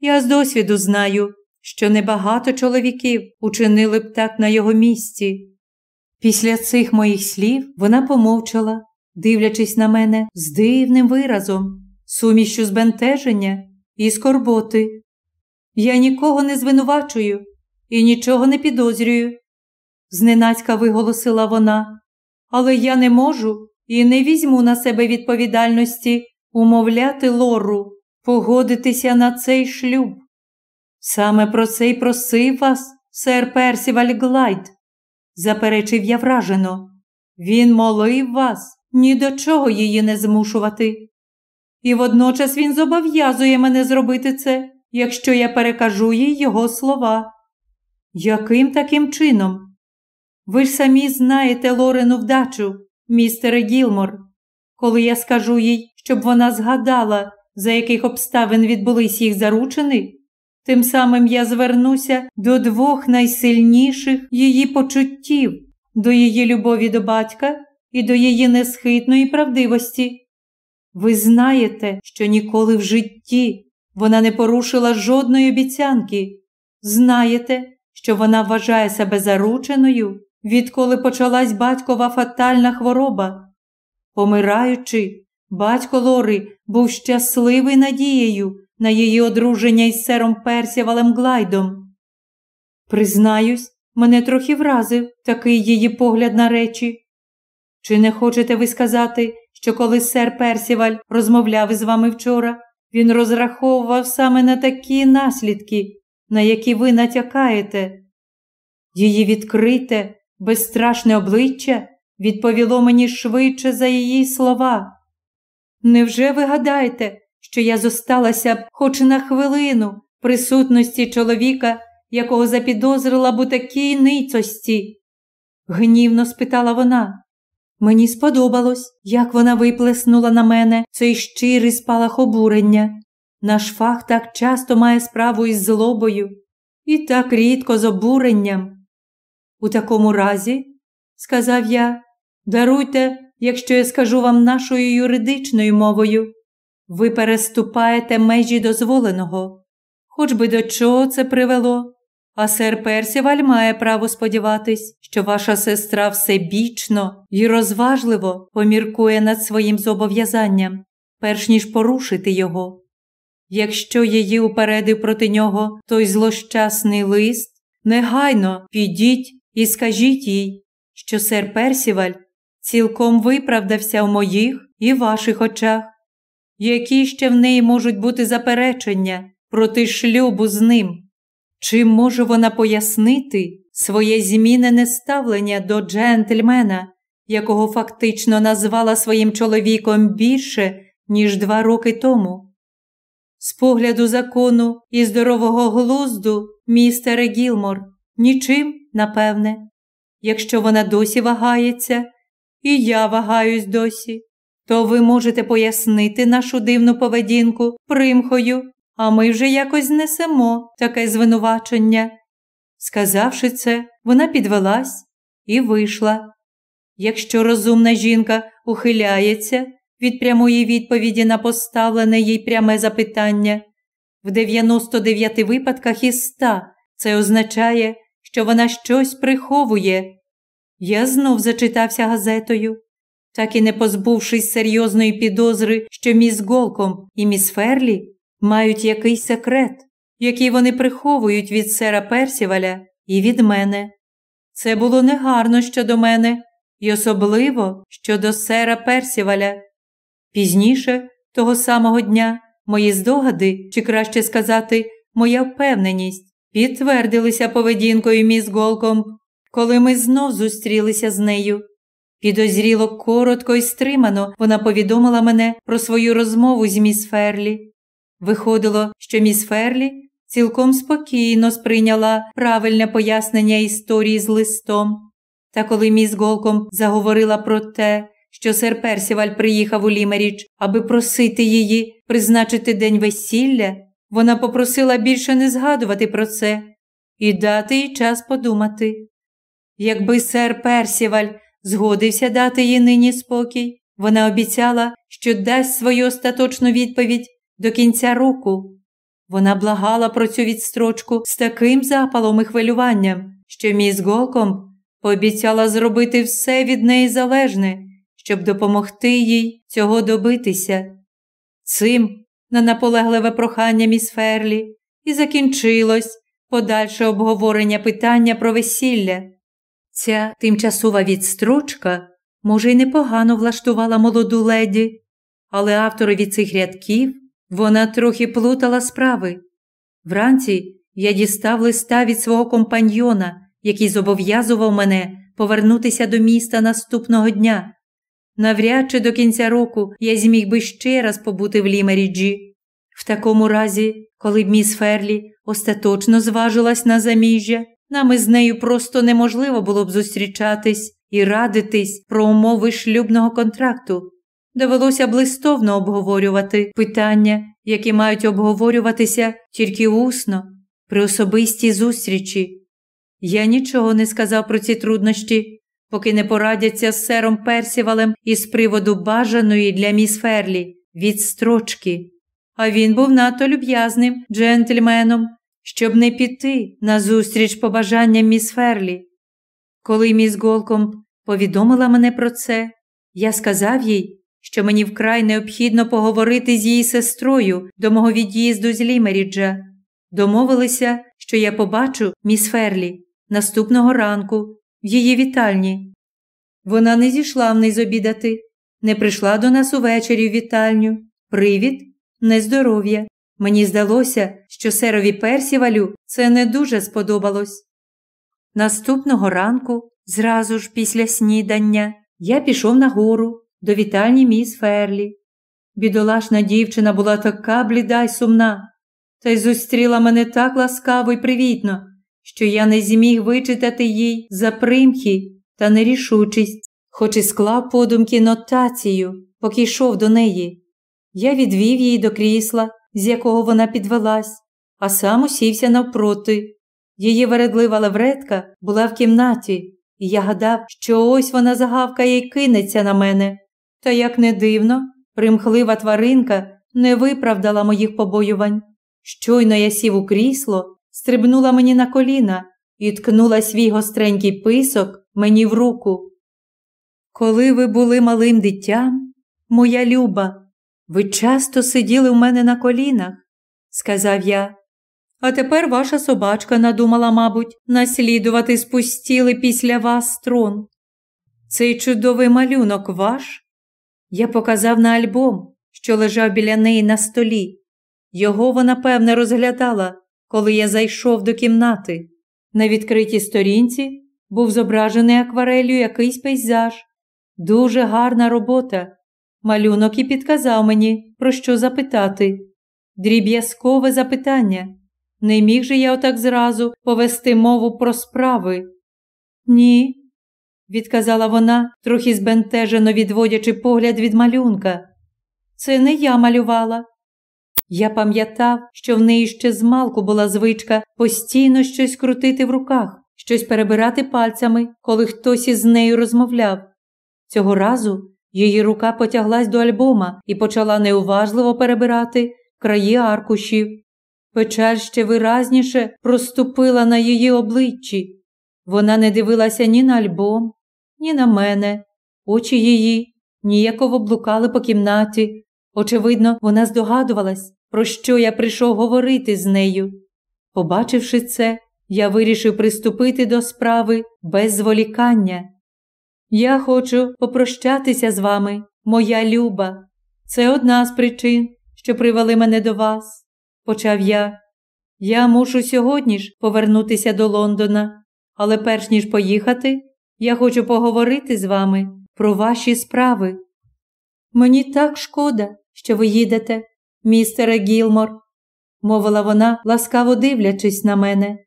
Я з досвіду знаю, що небагато чоловіків учинили б так на його місці. Після цих моїх слів вона помовчала, дивлячись на мене з дивним виразом, сумішчю збентеження і скорботи. Я нікого не звинувачую і нічого не підозрюю, зненацька виголосила вона, але я не можу і не візьму на себе відповідальності умовляти Лору, погодитися на цей шлюб. Саме про це й просив вас, сер Персіваль Глайд, заперечив я вражено. Він молив вас ні до чого її не змушувати. І водночас він зобов'язує мене зробити це, якщо я перекажу їй його слова. Яким таким чином? Ви ж самі знаєте Лорену вдачу, містере Гілмор. Коли я скажу їй, щоб вона згадала, за яких обставин відбулись їх заручини, тим самим я звернуся до двох найсильніших її почуттів, до її любові до батька і до її несхитної правдивості. Ви знаєте, що ніколи в житті вона не порушила жодної обіцянки. Знаєте, що вона вважає себе зарученою, відколи почалась батькова фатальна хвороба. Помираючи, батько Лори був щасливий надією на її одруження із сером Персівалем Глайдом. Признаюсь, мене трохи вразив такий її погляд на речі. Чи не хочете ви сказати, що коли сер Персіваль розмовляв із вами вчора, він розраховував саме на такі наслідки, на які ви натякаєте? Її відкрите, безстрашне обличчя відповіло мені швидше за її слова. Невже ви гадаєте, що я зосталася б хоч на хвилину присутності чоловіка, якого запідозрила б у такій ницості? Гнівно спитала вона. Мені сподобалось, як вона виплеснула на мене цей щирий спалах обурення. Наш фах так часто має справу із злобою і так рідко з обуренням. У такому разі, сказав я, даруйте, якщо я скажу вам нашою юридичною мовою, ви переступаєте межі дозволеного, хоч би до чого це привело. А сер Персіваль має право сподіватись, що ваша сестра всебічно і розважливо поміркує над своїм зобов'язанням, перш ніж порушити його. Якщо її упередив проти нього той злощасний лист, негайно підіть і скажіть їй, що сер Персіваль цілком виправдався в моїх і ваших очах, які ще в неї можуть бути заперечення проти шлюбу з ним. Чим може вона пояснити своє змінене ставлення до джентльмена, якого фактично назвала своїм чоловіком більше, ніж два роки тому? З погляду закону і здорового глузду, містере Гілмор, нічим, напевне, якщо вона досі вагається, і я вагаюсь досі, то ви можете пояснити нашу дивну поведінку примхою а ми вже якось знесемо таке звинувачення. Сказавши це, вона підвелась і вийшла. Якщо розумна жінка ухиляється від прямої відповіді на поставлене їй пряме запитання, в 99 випадках із 100 це означає, що вона щось приховує. Я знов зачитався газетою, так і не позбувшись серйозної підозри, що міс Голком і міс Ферлі мають якийсь секрет, який вони приховують від сера Персіваля і від мене. Це було негарно щодо мене, і особливо щодо сера Персіваля. Пізніше, того самого дня, мої здогади, чи краще сказати, моя впевненість, підтвердилися поведінкою міс Голком, коли ми знов зустрілися з нею. Підозріло коротко і стримано вона повідомила мене про свою розмову з міс Ферлі. Виходило, що міс Ферлі цілком спокійно сприйняла правильне пояснення історії з листом. Та коли міс Голкомб заговорила про те, що сер Персіваль приїхав у Лімерідж, аби просити її призначити день весілля, вона попросила більше не згадувати про це і дати їй час подумати. Якби сер Персіваль згодився дати їй нині спокій, Вона обіцяла, що дасть свою остаточну відповідь до кінця року. Вона благала про цю відстрочку з таким запалом і хвилюванням, що міс Голкомб пообіцяла зробити все від неї залежне, щоб допомогти їй цього добитися. Цим, на наполегливе прохання міс Ферлі, і закінчилось подальше обговорення питання про весілля. Ця тимчасова відстрочка, може, й непогано влаштувала молоду леді, але авторові цих рядків вона трохи плутала справи. Вранці я дістав листа від свого компаньйона, який зобов'язував мене повернутися до міста наступного дня. Навряд чи до кінця року я зміг би ще раз побути в Лімеріджі. В такому разі, коли б міс Ферлі остаточно зважилась на заміжжя, нам із нею просто неможливо було б зустрічатись і радитись про умови шлюбного контракту. Довелося б листовно обговорювати питання, які мають обговорюватися тільки усно, при особистій зустрічі. Я нічого не сказав про ці труднощі, поки не порадяться з сером Персівалем із приводу бажаної для міс Ферлі відстрочки. А він був надто люб'язним джентльменом, щоб не піти на зустріч побажанням міс Ферлі. Коли міс Голкомб повідомила мене про це, я сказав їй, що мені вкрай необхідно поговорити з її сестрою до мого від'їзду з Лімеріджа. Домовилися, що я побачу міс Ферлі наступного ранку в її вітальні. Вона не зійшла в вниз обідати, не прийшла до нас увечері в вітальню. Привід нездоров'я. Мені здалося, що серові Персівалю це не дуже сподобалось. Наступного ранку, зразу ж після снідання, я пішов нагору до вітальні міс Ферлі. Бідолашна дівчина була така бліда й сумна, та й зустріла мене так ласкаво й привітно, що я не зміг вичитати їй за примхи та нерішучість, хоч і склав подумки нотацію, поки йшов до неї. Я відвів її до крісла, з якого вона підвелась, а сам усівся навпроти. Її вередлива левретка була в кімнаті, і я гадав, що ось вона загавкає й кинеться на мене. Та, як не дивно, примхлива тваринка не виправдала моїх побоювань. Щойно я сів у крісло, стрибнула мені на коліна і ткнула свій гостренький писок мені в руку. Коли ви були малим дитям, моя люба, ви часто сиділи у мене на колінах, сказав я. А тепер ваша собачка надумала, мабуть, наслідувати спустіли після вас трон. Цей чудовий малюнок ваш? Я показав на альбом, що лежав біля неї на столі. Його вона, певне, розглядала, коли я зайшов до кімнати. На відкритій сторінці був зображений акварелью якийсь пейзаж. Дуже гарна робота. Малюнок і підказав мені, про що запитати. Дріб'язкове запитання. Не міг же я отак зразу повести мову про справи? Ні, відказала вона, трохи збентежено відводячи погляд від малюнка. Це не я малювала. Я пам'ятав, що в неї ще змалку була звичка постійно щось крутити в руках, щось перебирати пальцями, коли хтось із нею розмовляв. Цього разу її рука потяглась до альбома і почала неуважливо перебирати краї аркушів. Печаль ще виразніше проступила на її обличчі. Вона не дивилася ні на альбом, ні на мене. Очі її ніяково блукали по кімнаті. Очевидно, вона здогадувалась, про що я прийшов говорити з нею. Побачивши це, я вирішив приступити до справи без зволікання. Я хочу попрощатися з вами, моя люба. Це одна з причин, що привели мене до вас, почав я. Я мушу сьогодні ж повернутися до Лондона, але перш ніж поїхати, я хочу поговорити з вами про ваші справи. Мені так шкода, що ви їдете, містере Гілмор, мовила вона, ласкаво дивлячись на мене.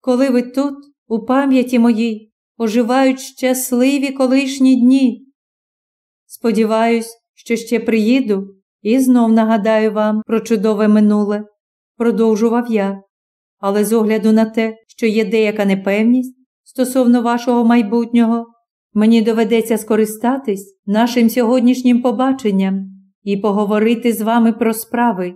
Коли ви тут, у пам'яті моїй, оживають щасливі колишні дні. Сподіваюсь, що ще приїду і знов нагадаю вам про чудове минуле, продовжував я. Але з огляду на те, що є деяка непевність стосовно вашого майбутнього, Мені доведеться скористатись нашим сьогоднішнім побаченням і поговорити з вами про справи.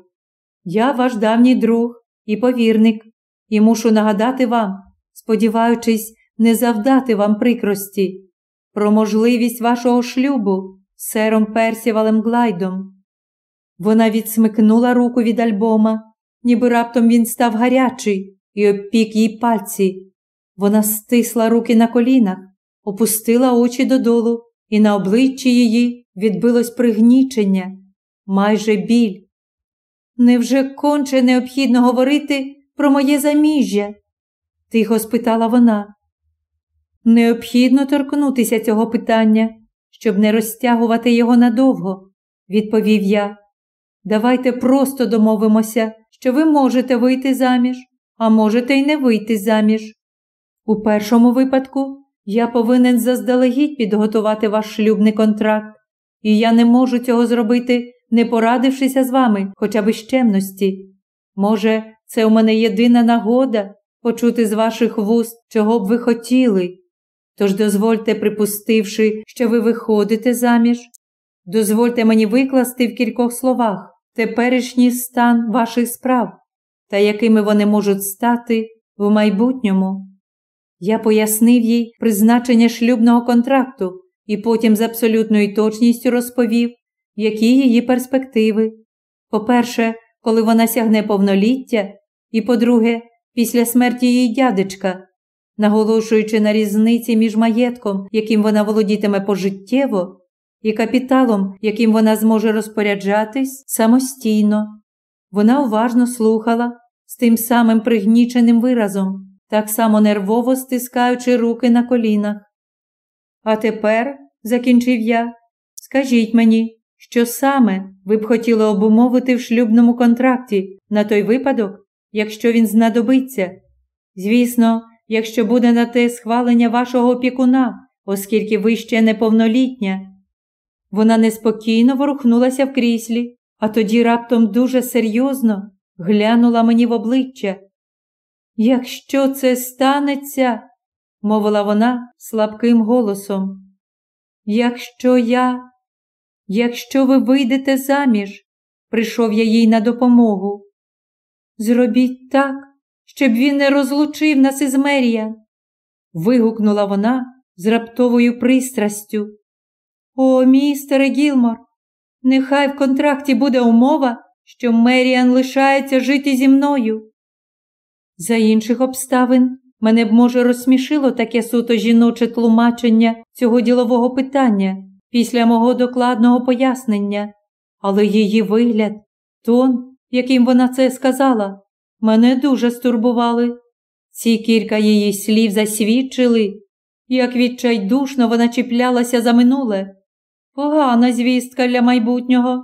Я ваш давній друг і повірник, і мушу нагадати вам, сподіваючись, не завдати вам прикрості, про можливість вашого шлюбу з сером Персівалем Глайдом. Вона відсмикнула руку від альбома, ніби раптом він став гарячий і обпік їй пальці. Вона стисла руки на колінах, опустила очі додолу, і на обличчі її відбилось пригнічення, майже біль. Невже конче необхідно говорити про моє заміжжя? тихо спитала вона. Необхідно торкнутися цього питання, щоб не розтягувати його надовго, відповів я. Давайте просто домовимося, що ви можете вийти заміж, а можете й не вийти заміж. У першому випадку я повинен заздалегідь підготувати ваш шлюбний контракт, і я не можу цього зробити, не порадившися з вами хоча б з чемності. Може, це у мене єдина нагода почути з ваших вуст, чого б ви хотіли. Тож дозвольте, припустивши, що ви виходите заміж, дозвольте мені викласти в кількох словах теперішній стан ваших справ та якими вони можуть стати в майбутньому. Я пояснив їй призначення шлюбного контракту і потім з абсолютною точністю розповів, які її перспективи. По-перше, коли вона сягне повноліття, і по-друге, після смерті її дядечка, наголошуючи на різниці між маєтком, яким вона володітиме пожиттєво, і капіталом, яким вона зможе розпоряджатись самостійно. Вона уважно слухала з тим самим пригніченим виразом, так само нервово стискаючи руки на колінах. А тепер, закінчив я, скажіть мені, що саме ви б хотіли обумовити в шлюбному контракті на той випадок, якщо він знадобиться. Звісно, якщо буде на те схвалення вашого опікуна, оскільки ви ще неповнолітня. Вона неспокійно ворухнулася в кріслі, а тоді раптом дуже серйозно глянула мені в обличчя. Якщо це станеться, мовила вона слабким голосом, якщо я, якщо ви вийдете заміж, прийшов я їй на допомогу. Зробіть так, щоб він не розлучив нас із Мерія, вигукнула вона з раптовою пристрастю. О, містере Гілмор, нехай в контракті буде умова, що Меріан лишається жити зі мною. За інших обставин мене б, може, розсмішило таке суто жіноче тлумачення цього ділового питання після мого докладного пояснення, але її вигляд, тон, яким вона це сказала, мене дуже стурбували. Ці кілька її слів засвідчили, як відчайдушно вона чіплялася за минуле. Погана звістка для майбутнього.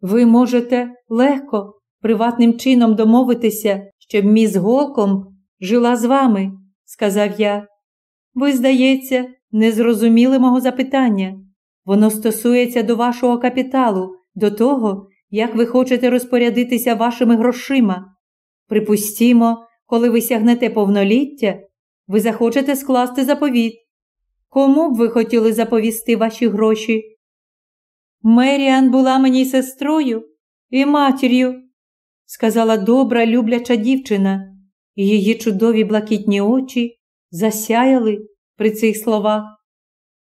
Ви можете легко, приватним чином домовитися, щоб міс Голком жила з вами, сказав я. Ви, здається, не зрозуміли мого запитання. Воно стосується до вашого капіталу, до того, як ви хочете розпорядитися вашими грошима. Припустімо, коли ви сягнете повноліття, ви захочете скласти заповіт. Кому б ви хотіли заповісти ваші гроші? Меріан була мені сестрою і матір'ю, сказала добра, любляча дівчина, і її чудові блакитні очі засяяли при цих словах.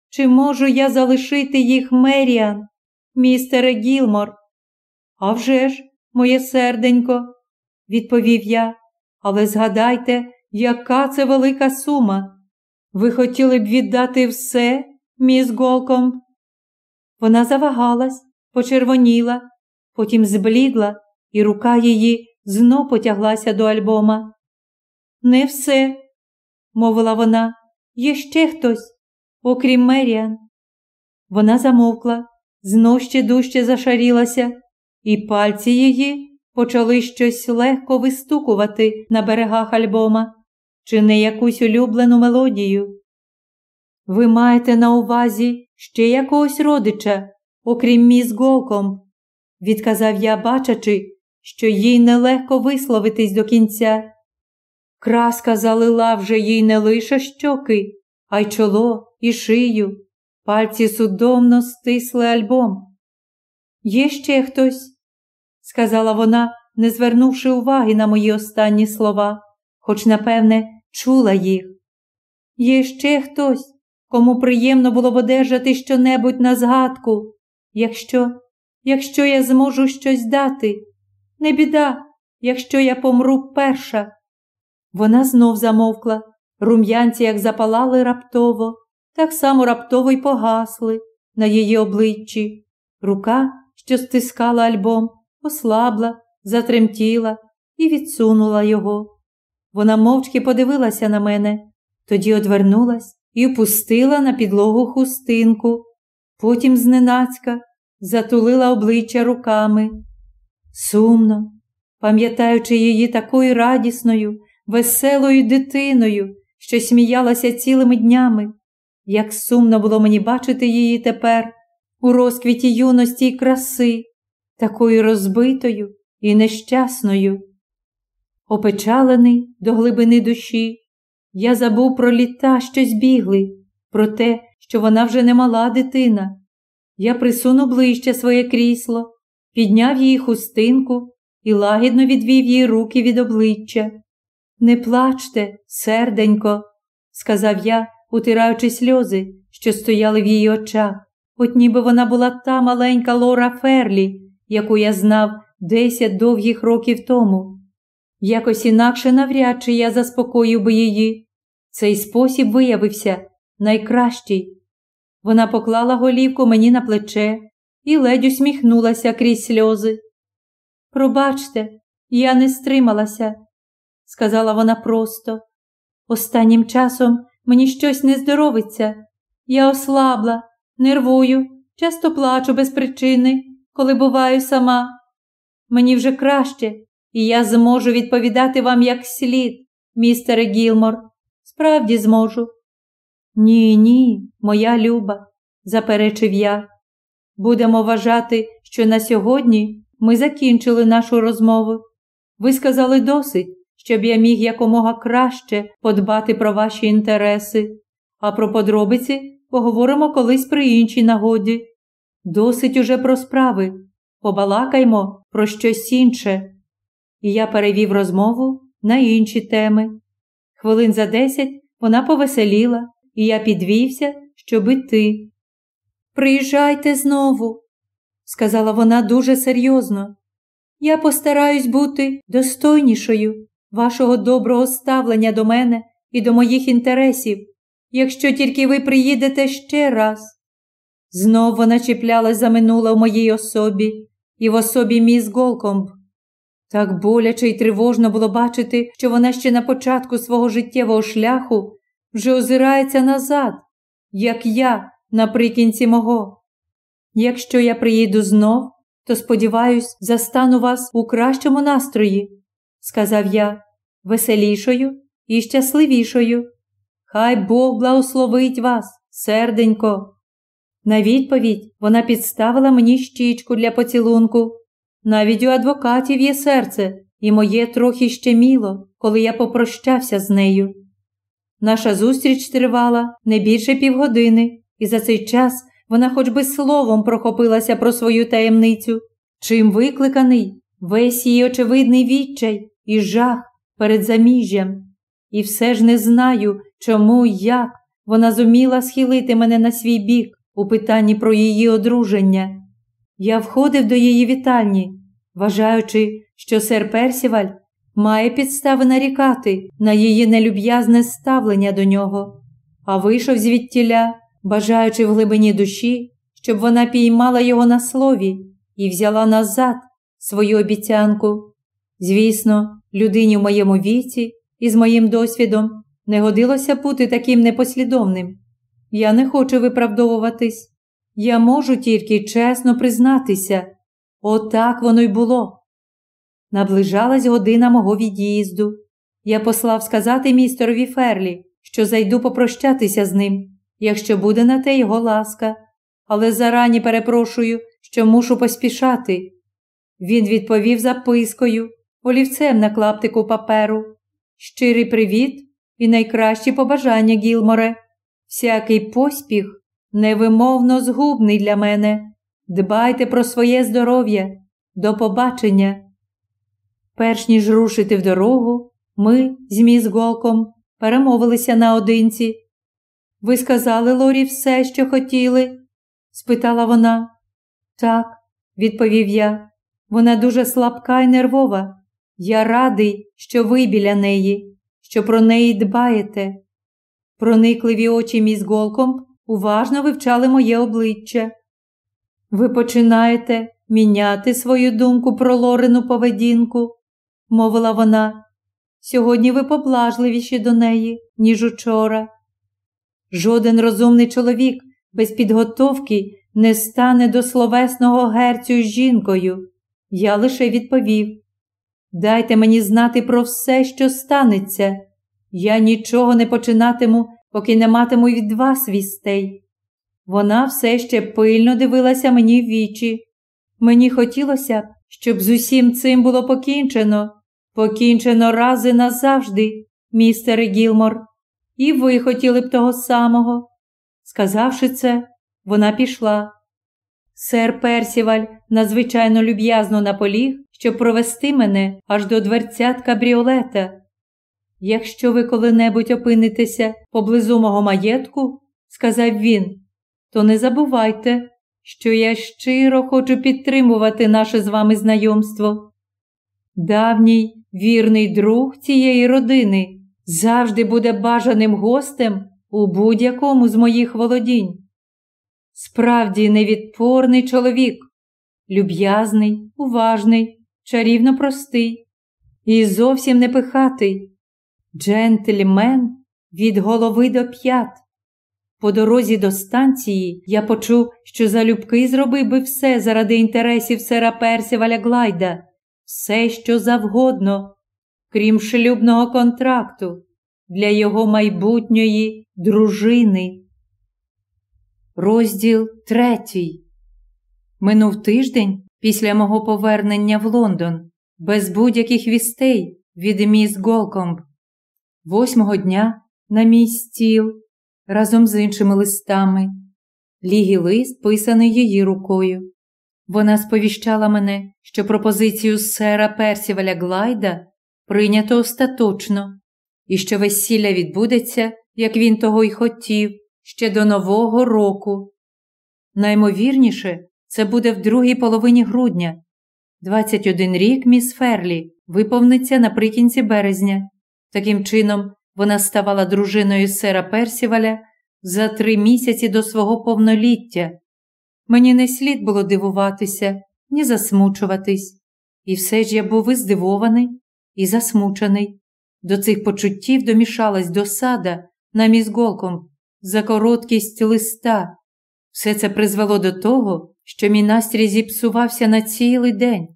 Чи можу я залишити їх Меріан, містере Гілмор? «А вже ж, моє серденько, відповів я, але згадайте, яка це велика сума. Ви хотіли б віддати все, міс Голкомб? Вона завагалась, почервоніла, потім зблідла, і рука її знов потяглася до альбома. Не все, мовила вона, є ще хтось, окрім Меріан. Вона замовкла, знов ще дужче зашарілася, і пальці її почали щось легко вистукувати на берегах альбома чи не якусь улюблену мелодію. Ви маєте на увазі ще якогось родича, окрім міс Голком, відказав я, бачачи, що їй нелегко висловитись до кінця. Краска залила вже їй не лише щоки, а й чоло, і шию. Пальці судомно стисли альбом. Є ще хтось, сказала вона, не звернувши уваги на мої останні слова, хоч, напевне, чула їх. Є ще хтось, кому приємно було б одержати щонебудь на згадку, якщо, якщо я зможу щось дати. Не біда, якщо я помру перша. Вона знов замовкла, рум'янці як запалали раптово, так само раптово й погасли на її обличчі. Рука, що стискала альбом, ослабла, затремтіла і відсунула його. Вона мовчки подивилася на мене, тоді одвернулась і впустила на підлогу хустинку, потім зненацька затулила обличчя руками. Сумно, пам'ятаючи її такою радісною, веселою дитиною, що сміялася цілими днями, як сумно було мені бачити її тепер у розквіті юності й краси, такою розбитою і нещасною. Опечалений до глибини душі, я забув про літа, що збігли, про те, що вона вже не мала дитина. Я присунув ближче своє крісло, підняв її хустинку і лагідно відвів її руки від обличчя. Не плачте, серденько, сказав я, утираючи сльози, що стояли в її очах, от ніби вона була та маленька Лора Ферлі, яку я знав десять довгих років тому. Якось інакше навряд чи я заспокоїв би її. Цей спосіб виявився найкращий. Вона поклала голівку мені на плече і ледь усміхнулася крізь сльози. Пробачте, я не стрималася, сказала вона просто. Останнім часом мені щось не здоровиться. Я ослабла, нервую, часто плачу без причини, коли буваю сама. Мені вже краще, і я зможу відповідати вам як слід, містере Гілмор. Справді зможу. Ні, ні, моя люба, заперечив я. Будемо вважати, що на сьогодні ми закінчили нашу розмову. Ви сказали досить, щоб я міг якомога краще подбати про ваші інтереси, а про подробиці поговоримо колись при іншій нагоді. Досить уже про справи. Побалакаймо про щось інше. І я перевів розмову на інші теми. Хвилин за десять вона повеселіла, і я підвівся, щоб іти. Приїжджайте знову, сказала вона дуже серйозно. Я постараюсь бути достойнішою вашого доброго ставлення до мене і до моїх інтересів, якщо тільки ви приїдете ще раз. Знов вона чіплялась за минуле в моїй особі і в особі міс Голкомб. Так боляче й тривожно було бачити, що вона ще на початку свого життєвого шляху вже озирається назад, як я наприкінці мого. Якщо я приїду знов, то, сподіваюсь, застану вас у кращому настрої, сказав я, веселішою і щасливішою. Хай Бог благословить вас, серденько. На відповідь вона підставила мені щічку для поцілунку. Навіть у адвокатів є серце, і моє трохи ще міло, коли я попрощався з нею. Наша зустріч тривала не більше півгодини, і за цей час вона хоч би словом прохопилася про свою таємницю, чим викликаний весь її очевидний відчай і жах перед заміжжям. І все ж не знаю, чому і як вона зуміла схилити мене на свій бік у питанні про її одруження. Я входив до її вітальні, вважаючи, що сер Персіваль має підстави нарікати на її нелюб'язне ставлення до нього, а вийшов звідтіля, бажаючи в глибині душі, щоб вона піймала його на слові і взяла назад свою обіцянку. Звісно, людині в моєму віці і з моїм досвідом не годилося бути таким непослідовним. Я не хочу виправдовуватись. Я можу тільки чесно признатися. Отак воно й було. Наближалась година мого від'їзду. Я послав сказати містерові Ферлі, що зайду попрощатися з ним, якщо буде на те його ласка, але зарані перепрошую, що мушу поспішати. Він відповів запискою, олівцем на клаптику паперу. Щирий привіт і найкращі побажання, Гілморе. всякий поспіх невимовно згубний для мене. Дбайте про своє здоров'я. До побачення. Перш ніж рушити в дорогу, ми з міс Голком перемовилися наодинці. Ви сказали Лорі все, що хотіли? спитала вона. Так, відповів я. Вона дуже слабка і нервова. Я радий, що ви біля неї, що про неї дбаєте. Проникливі очі міс Голком уважно вивчали моє обличчя. Ви починаєте міняти свою думку про Лорину поведінку, мовила вона. Сьогодні ви поблажливіші до неї, ніж учора. Жоден розумний чоловік без підготовки не стане до словесного герцю з жінкою. Я лише відповів Дайте мені знати про все, що станеться. Я нічого не починатиму, поки не матиму від вас вістей. Вона все ще пильно дивилася мені в вічі. Мені хотілося щоб з усім цим було покінчено, покінчено рази назавжди, містере Гілмор, і ви хотіли б того самого. Сказавши це, вона пішла. Сер Персіваль надзвичайно люб'язно наполіг, щоб провести мене аж до дверцят кабріолета. Якщо ви коли-небудь опинитеся поблизу мого маєтку, сказав він, то не забувайте, що я щиро хочу підтримувати наше з вами знайомство. Давній вірний друг цієї родини завжди буде бажаним гостем у будь-якому з моїх володінь. Справді невідпорний чоловік, люб'язний, уважний, чарівно простий і зовсім не пихатий, джентльмен від голови до п'ят. По дорозі до станції я почув, що залюбки зробив би все заради інтересів сера Персіваля Глайда, все, що завгодно, крім шлюбного контракту для його майбутньої дружини. Розділ третій. Минув тиждень після мого повернення в Лондон, без будь-яких вістей від міс Голкомб. Восьмого дня на мій стіл разом з іншими листами. Лігі лист писаний її рукою. Вона сповіщала мене, що пропозицію сера Персіваля Глайда прийнято остаточно, і що весілля відбудеться, як він того й хотів, ще до Нового року. Наймовірніше, це буде в другій половині грудня. 21 рік міс Ферлі виповниться наприкінці березня. Таким чином, вона ставала дружиною сера Персіваля за три місяці до свого повноліття. Мені не слід було дивуватися, ні засмучуватись. І все ж я був і здивований, і засмучений. До цих почуттів домішалась досада на мізголком за короткість листа. Все це призвело до того, що мій настрій зіпсувався на цілий день.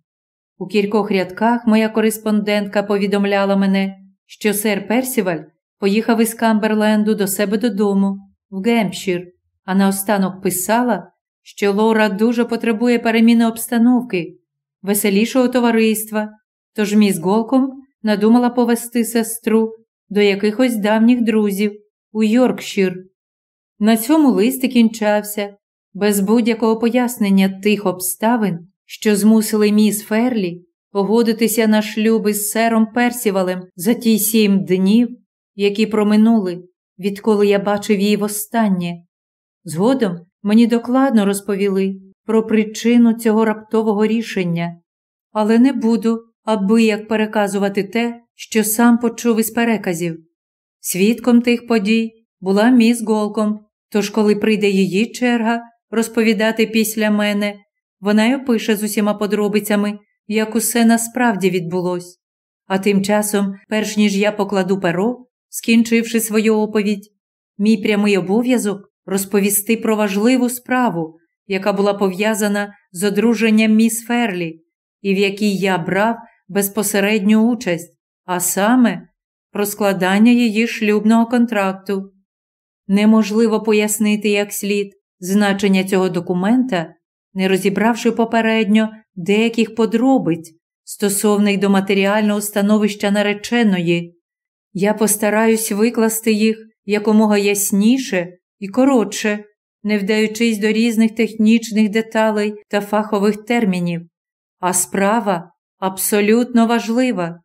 У кількох рядках моя кореспондентка повідомляла мене, що сер Персіваль поїхав із Камберленду до себе додому, в Гемпшир, а наостанок писала, що Лора дуже потребує переміни обстановки, веселішого товариства, тож міс Голком надумала повести сестру до якихось давніх друзів у Йоркшир. На цьому лист і кінчався, без будь-якого пояснення тих обставин, що змусили міс Ферлі погодитися на шлюби з сером Персівалем за ті сім днів, які проминули, відколи я бачив її востаннє. Згодом мені докладно розповіли про причину цього раптового рішення, але не буду аби як переказувати те, що сам почув із переказів. Свідком тих подій була міс Голком, тож, коли прийде її черга розповідати після мене, вона й опише з усіма подробицями, як усе насправді відбулось. А тим часом, перш ніж я покладу перо, скінчивши свою оповідь, мій прямий обов'язок розповісти про важливу справу, яка була пов'язана з одруженням міс Ферлі, і в якій я брав безпосередню участь, а саме про складання її шлюбного контракту. Неможливо пояснити як слід значення цього документа, не розібравши попередньо деяких подробиць стосовних до матеріального становища нареченої. Я постараюсь викласти їх якомога ясніше і коротше, не вдаючись до різних технічних деталей та фахових термінів. А справа абсолютно важлива.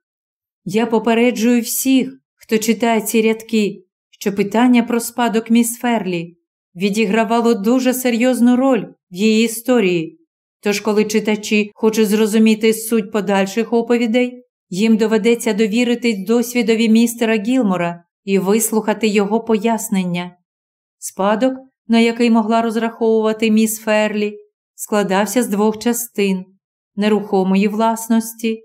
Я попереджую всіх, хто читає ці рядки, що питання про спадок міс Ферлі відігравало дуже серйозну роль в її історії. Тож, коли читачі хочуть зрозуміти суть подальших оповідей, їм доведеться довіритись досвідові містера Гілмора і вислухати його пояснення. Спадок, на який могла розраховувати міс Ферлі, складався з двох частин нерухомої власності,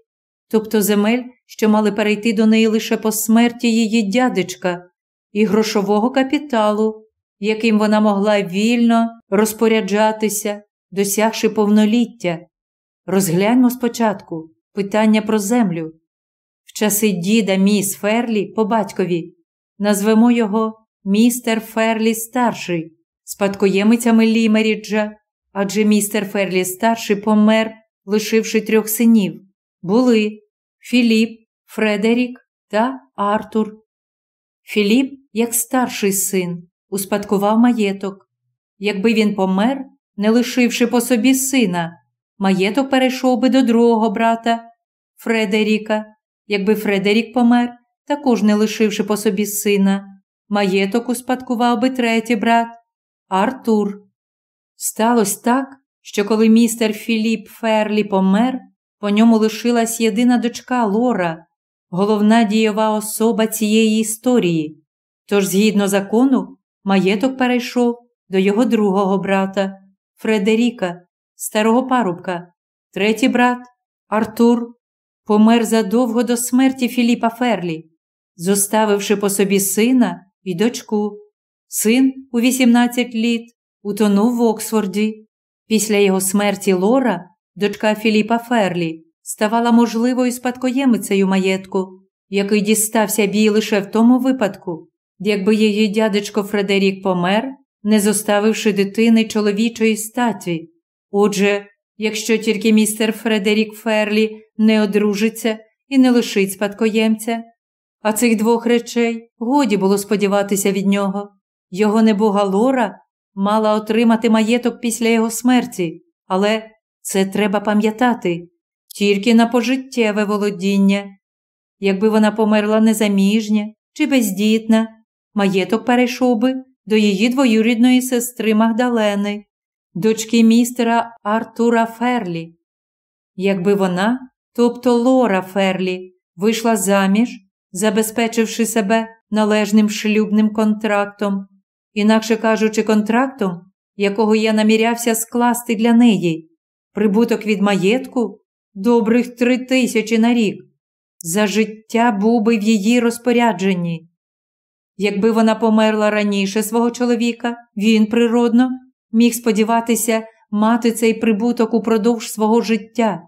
тобто земель, що мали перейти до неї лише по смерті її дядечка, і грошового капіталу, яким вона могла вільно розпоряджатися, досягши повноліття. Розгляньмо спочатку питання про землю. В часи діда міс Ферлі по батькові назвемо його містер Ферлі старший, спадкоємицями Лімеріджа, адже містер Ферлі старший помер, лишивши трьох синів. Були Філіп, Фредерік та Артур. Філіп, як старший син, успадкував маєток. Якби він помер, не лишивши по собі сина, маєток перейшов би до другого брата Фредеріка. Якби Фредерік помер, також не лишивши по собі сина, маєток успадкував би третій брат Артур. Сталося так, що коли містер Філіп Ферлі помер, по ньому лишилась єдина дочка Лора, головна дієва особа цієї історії. Тож, згідно закону, маєток перейшов до його другого брата Фредеріка, старого парубка, третій брат Артур помер задовго до смерті Філіпа Ферлі, зоставивши по собі сина і дочку. Син у 18 літ утонув в Оксфорді. Після його смерті Лора, дочка Філіпа Ферлі, ставала можливою спадкоємицею маєтку, який дістався б їй лише в тому випадку, якби її дядечко Фредерік помер, не зоставивши дитини чоловічої статі. Отже, якщо тільки містер Фредерік Ферлі не одружиться і не лишить спадкоємця, а цих двох речей годі було сподіватися від нього. Його небога Лора мала отримати маєток після його смерті, але це треба пам'ятати тільки на пожиттєве володіння. Якби вона померла незаміжня чи бездітна, маєток перейшов би до її двоюрідної сестри Магдалени, дочки містера Артура Ферлі. Якби вона, тобто Лора Ферлі, вийшла заміж, забезпечивши себе належним шлюбним контрактом, інакше кажучи, контрактом, якого я намірявся скласти для неї, прибуток від маєтку добрих три тисячі на рік, за життя був би в її розпорядженні. Якби вона померла раніше свого чоловіка, він природно міг сподіватися мати цей прибуток упродовж свого життя.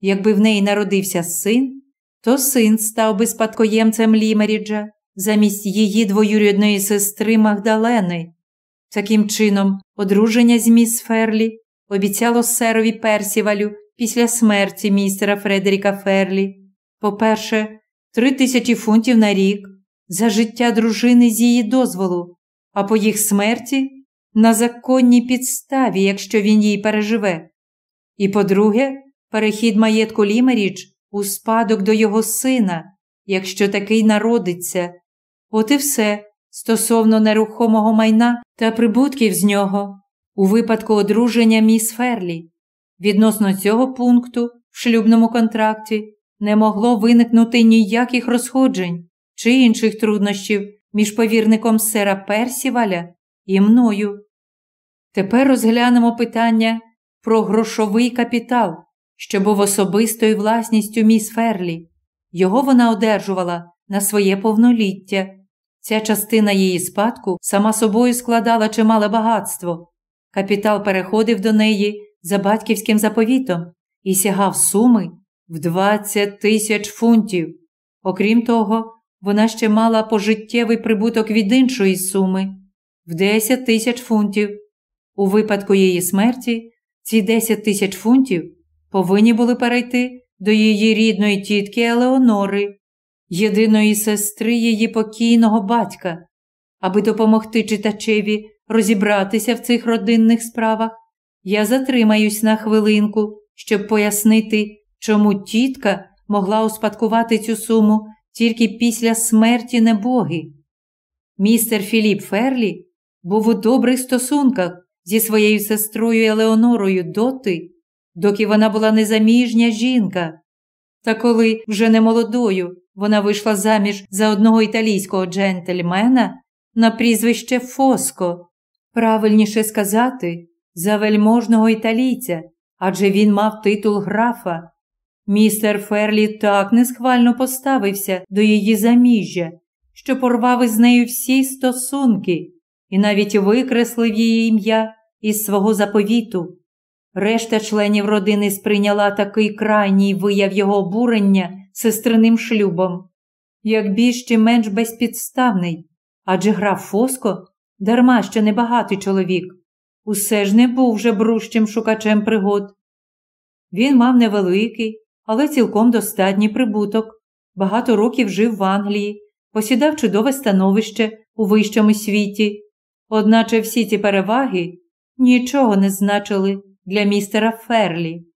Якби в неї народився син, то син став би спадкоємцем Лімеріджа замість її двоюрідної сестри Магдалени. Таким чином, одруження з міс Ферлі обіцяло серові Персівалю після смерті містера Фредеріка Ферлі. По-перше, три тисячі фунтів на рік за життя дружини з її дозволу, а по їх смерті на законній підставі, якщо він її переживе. І по-друге, перехід маєтку Лімерідж у спадок до його сина, якщо такий народиться. От і все стосовно нерухомого майна та прибутків з нього у випадку одруження міс Ферлі. Відносно цього пункту в шлюбному контракті не могло виникнути ніяких розходжень чи інших труднощів між повірником сера Персіваля і мною. Тепер розглянемо питання про грошовий капітал, що був особистою власністю міс Ферлі. Його вона одержувала на своє повноліття. Ця частина її спадку сама собою складала чимале багатство. Капітал переходив до неї за батьківським заповітом і сягав суми в 20 тисяч фунтів. Окрім того, вона ще мала пожиттєвий прибуток від іншої суми в 10 тисяч фунтів. У випадку її смерті ці 10 тисяч фунтів повинні були перейти до її рідної тітки Елеонори, єдиної сестри її покійного батька, аби допомогти читачеві розібратися в цих родинних справах, я затримаюсь на хвилинку, щоб пояснити, чому тітка могла успадкувати цю суму тільки після смерті небоги. Містер Філіп Ферлі був у добрих стосунках зі своєю сестрою Елеонорою доти, доки вона була незаміжня жінка. Та коли вже не молодою вона вийшла заміж за одного італійського джентльмена на прізвище Фоско, правильніше сказати, за вельможного італійця, адже він мав титул графа. Містер Ферлі так несхвально поставився до її заміжжя, що порвав із нею всі стосунки і навіть викреслив її ім'я із свого заповіту. Решта членів родини сприйняла такий крайній вияв його обурення сестриним шлюбом, як більш чи менш безпідставний, адже граф Фоско, дарма що небагатий чоловік, усе ж не був вже брущим шукачем пригод. Він мав невеликий, але цілком достатній прибуток, багато років жив в Англії, посідав чудове становище у вищому світі, одначе всі ці переваги нічого не значили для містера Ферлі.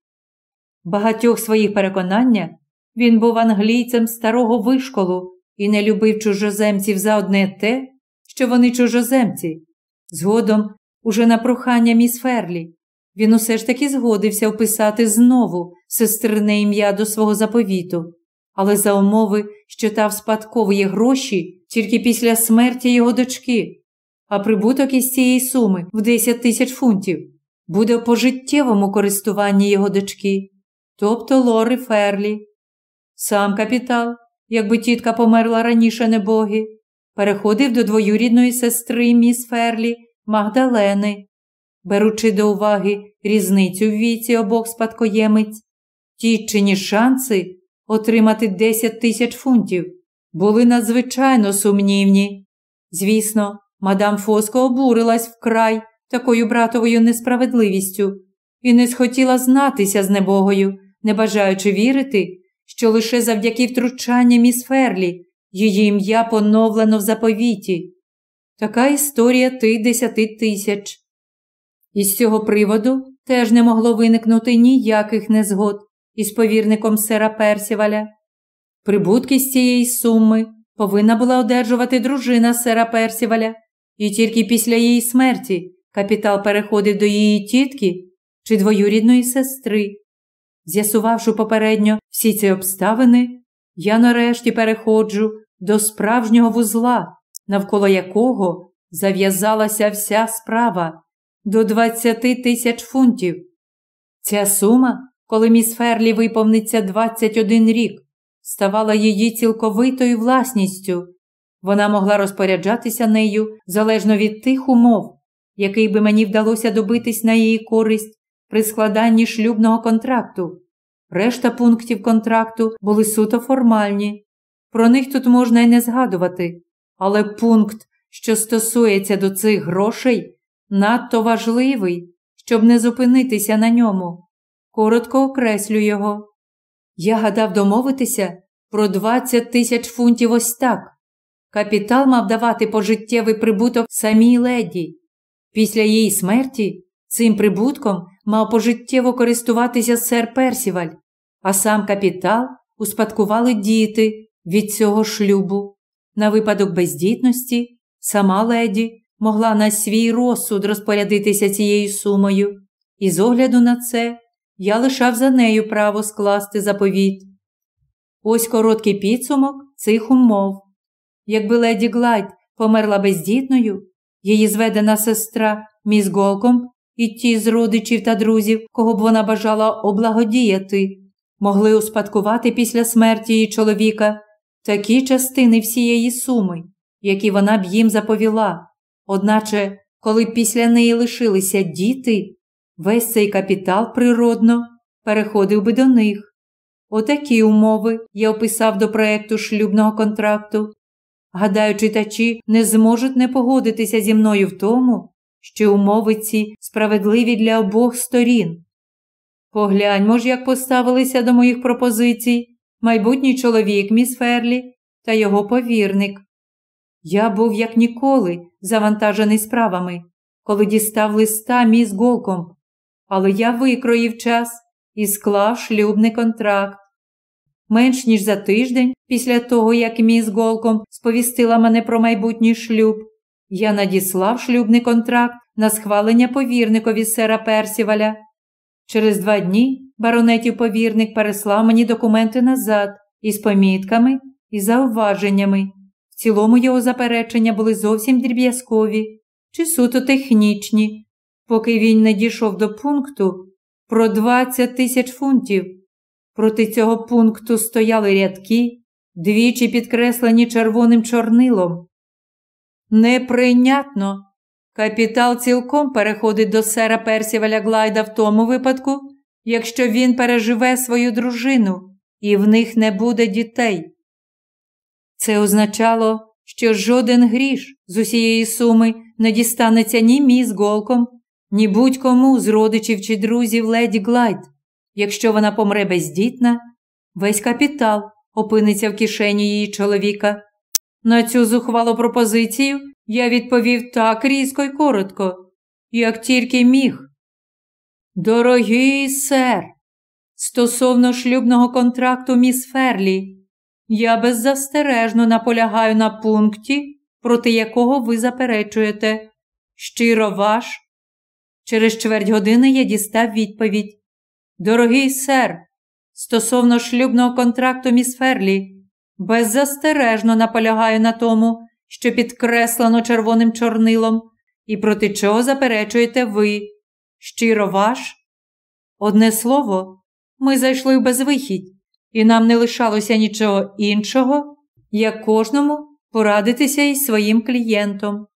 Багатьох своїх переконання він був англійцем старого вишколу і не любив чужоземців за одне те, що вони чужоземці. Згодом, уже на прохання міс Ферлі, він усе ж таки згодився вписати знову сестрине ім'я до свого заповіту, але за умови, що та вспадковує гроші тільки після смерті його дочки, а прибуток із цієї суми в 10 тисяч фунтів буде в пожиттєвому користуванні його дочки, тобто Лори Ферлі. Сам капітал, якби тітка померла раніше небоги, переходив до двоюрідної сестри міс Ферлі Магдалени, беручи до уваги різницю в віці обох спадкоємець, тітчині шанси отримати 10 тисяч фунтів були надзвичайно сумнівні. Звісно, мадам Фоско обурилась вкрай такою братовою несправедливістю і не схотіла знатися з небогою, не бажаючи вірити, що лише завдяки втручанням міс Ферлі її ім'я поновлено в заповіті. Така історія тих десяти тисяч. Із цього приводу теж не могло виникнути ніяких незгод із повірником сера Персіваля. Прибутки з цієї суми повинна була одержувати дружина сера Персіваля, і тільки після її смерті капітал переходив до її тітки чи двоюрідної сестри. З'ясувавши попередньо всі ці обставини, я нарешті переходжу до справжнього вузла, навколо якого зав'язалася вся справа до 20 тисяч фунтів. Ця сума, коли міс Ферлі виповниться 21 рік, ставала її цілковитою власністю. Вона могла розпоряджатися нею залежно від тих умов, який би мені вдалося добитись на її користь при складанні шлюбного контракту. Решта пунктів контракту були суто формальні. Про них тут можна й не згадувати, але пункт, що стосується до цих грошей, надто важливий, щоб не зупинитися на ньому. Коротко окреслю його. Я гадав домовитися про 20 тисяч фунтів ось так. Капітал мав давати пожиттєвий прибуток самій леді. Після її смерті цим прибутком мав пожиттєво користуватися сер Персіваль, а сам капітал успадкували діти від цього шлюбу. На випадок бездітності сама леді могла на свій розсуд розпорядитися цією сумою, і з огляду на це я лишав за нею право скласти заповіт. Ось короткий підсумок цих умов. Якби леді Глайд померла бездітною, її зведена сестра міс Голком і ті з родичів та друзів, кого б вона бажала облагодіяти, могли успадкувати після смерті її чоловіка такі частини всієї суми, які вона б їм заповіла. Одначе, коли після неї лишилися діти, весь цей капітал природно переходив би до них. Отакі умови я описав до проекту шлюбного контракту. Гадаю, читачі не зможуть не погодитися зі мною в тому, що умови ці справедливі для обох сторін. Погляньмо ж, як поставилися до моїх пропозицій майбутній чоловік міс Ферлі та його повірник. Я був як ніколи завантажений справами, коли дістав листа міс Голком, але я викроїв час і склав шлюбний контракт. Менш ніж за тиждень, після того, як міс Голком сповістила мене про майбутній шлюб, я надіслав шлюбний контракт на схвалення повірникові сера Персіваля. Через два дні баронетів повірник переслав мені документи назад із помітками і зауваженнями. В цілому його заперечення були зовсім дріб'язкові чи суто технічні, поки він не дійшов до пункту про 20 тисяч фунтів. Проти цього пункту стояли рядки, двічі підкреслені червоним чорнилом. Неприйнятно. Капітал цілком переходить до сера Персіваля Глайда в тому випадку, якщо він переживе свою дружину і в них не буде дітей. Це означало, що жоден гріш з усієї суми не дістанеться ні міс голком, ні будь-кому з родичів чи друзів леді Глайд. Якщо вона помре бездітна, весь капітал опиниться в кишені її чоловіка. На цю зухвалу пропозицію я відповів так різко й коротко, як тільки міг. Дорогий сер, стосовно шлюбного контракту міс Ферлі, я беззастережно наполягаю на пункті, проти якого ви заперечуєте. Щиро ваш. Через чверть години я дістав відповідь. Дорогий сер, стосовно шлюбного контракту міс Ферлі, беззастережно наполягаю на тому, що підкреслено червоним чорнилом, і проти чого заперечуєте ви. Щиро ваш. Одне слово, ми зайшли в безвихідь, і нам не лишалося нічого іншого, як кожному порадитися із своїм клієнтом.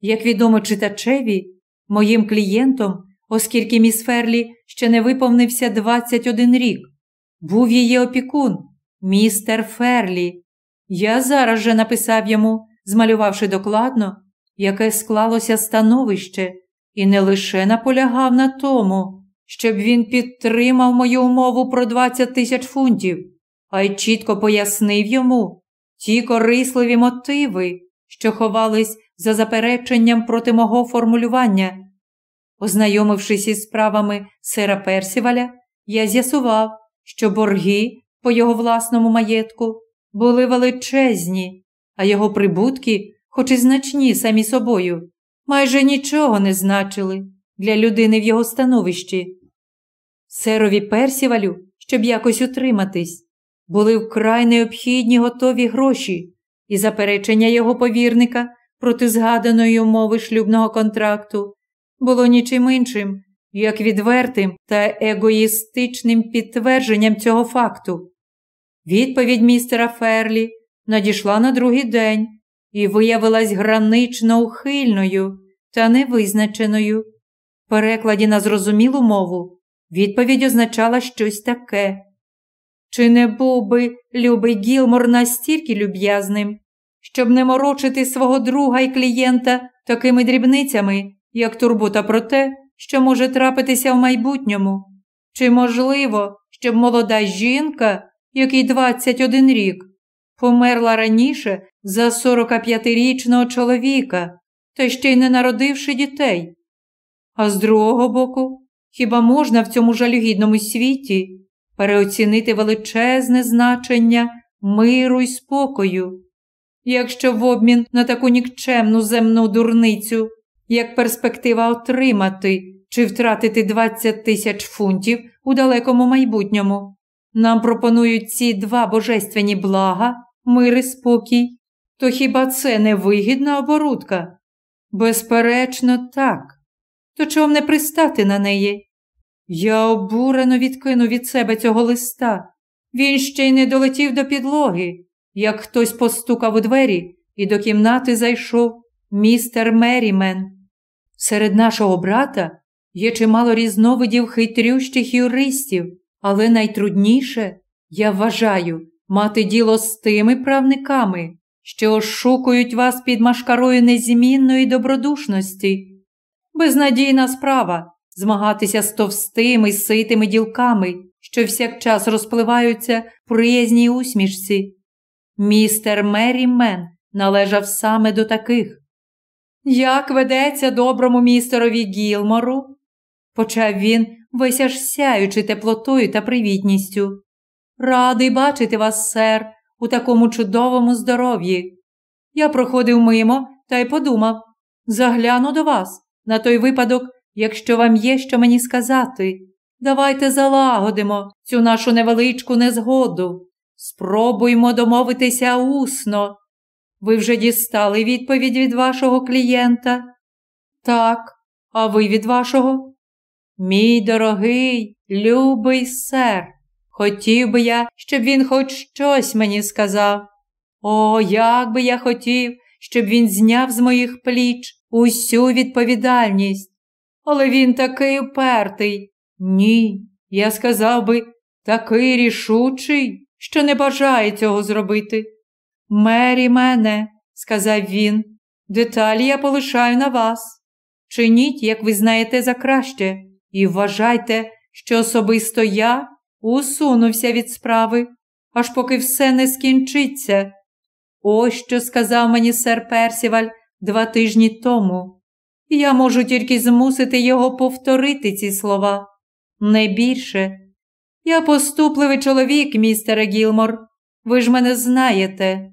Як відомо читачеві, моїм клієнтом, оскільки міс Ферлі ще не виповнився 21 рік, був її опікун, містер Ферлі. Я зараз же написав йому, змалювавши докладно, яке склалося становище, і не лише наполягав на тому, щоб він підтримав мою умову про 20 тисяч фунтів, а й чітко пояснив йому ті корисливі мотиви, що ховались за запереченням проти мого формулювання. Ознайомившись із справами сера Персіваля, я з'ясував, що борги по його власному маєтку були величезні, а його прибутки, хоч і значні самі собою, майже нічого не значили для людини в його становищі. Серові Персівалю, щоб якось утриматись, були вкрай необхідні готові гроші, і заперечення його повірника проти згаданої умови шлюбного контракту було нічим іншим, як відвертим та егоїстичним підтвердженням цього факту. Відповідь містера Ферлі надійшла на другий день і виявилась гранично ухильною та невизначеною. В перекладі на зрозумілу мову відповідь означала щось таке. Чи не був би любий Гілмор настільки люб'язним, щоб не морочити свого друга і клієнта такими дрібницями, як турбота про те, що може трапитися в майбутньому? Чи можливо, щоб молода жінка, якій 21 рік, померла раніше за 45-річного чоловіка, та ще й не народивши дітей? А з другого боку, хіба можна в цьому жалюгідному світі переоцінити величезне значення миру й спокою? Якщо в обмін на таку нікчемну земну дурницю, як перспектива отримати чи втратити 20 тисяч фунтів у далекому майбутньому, нам пропонують ці два божественні блага, мир і спокій, то хіба це не вигідна оборудка? Безперечно, так. То чого не пристати на неї? Я обурено відкинув від себе цього листа. Він ще й не долетів до підлоги, як хтось постукав у двері, і до кімнати зайшов містер Мерімен. Серед нашого брата є чимало різновидів хитрющих юристів, але найтрудніше, я вважаю, мати діло з тими правниками, що ошукують вас під машкарою незмінної добродушності. Безнадійна справа змагатися з товстими ситими ділками, що всякчас розпливаються в приязній усмішці. Містер Мері Мен належав саме до таких. Як ведеться доброму містерові Гілмору? почав він, весь аж сяючи теплотою та привітністю. Радий бачити вас, сер, у такому чудовому здоров'ї. Я проходив мимо та й подумав загляну до вас на той випадок, якщо вам є що мені сказати. Давайте залагодимо цю нашу невеличку незгоду. Спробуймо домовитися усно. Ви вже дістали відповідь від вашого клієнта? Так, а ви від вашого? Мій дорогий, любий сер, хотів би я, щоб він хоч щось мені сказав. О, як би я хотів, щоб він зняв з моїх пліч усю відповідальність. Але він такий упертий. Ні, я сказав би, такий рішучий, що не бажає цього зробити. Мері мене, сказав він, деталі я полишаю на вас. Чиніть, як ви знаєте, за краще, і вважайте, що особисто я усунувся від справи, аж поки все не скінчиться. Ось що сказав мені сер Персіваль два тижні тому. Я можу тільки змусити його повторити ці слова. Не більше. Я поступливий чоловік, містере Гілмор. Ви ж мене знаєте.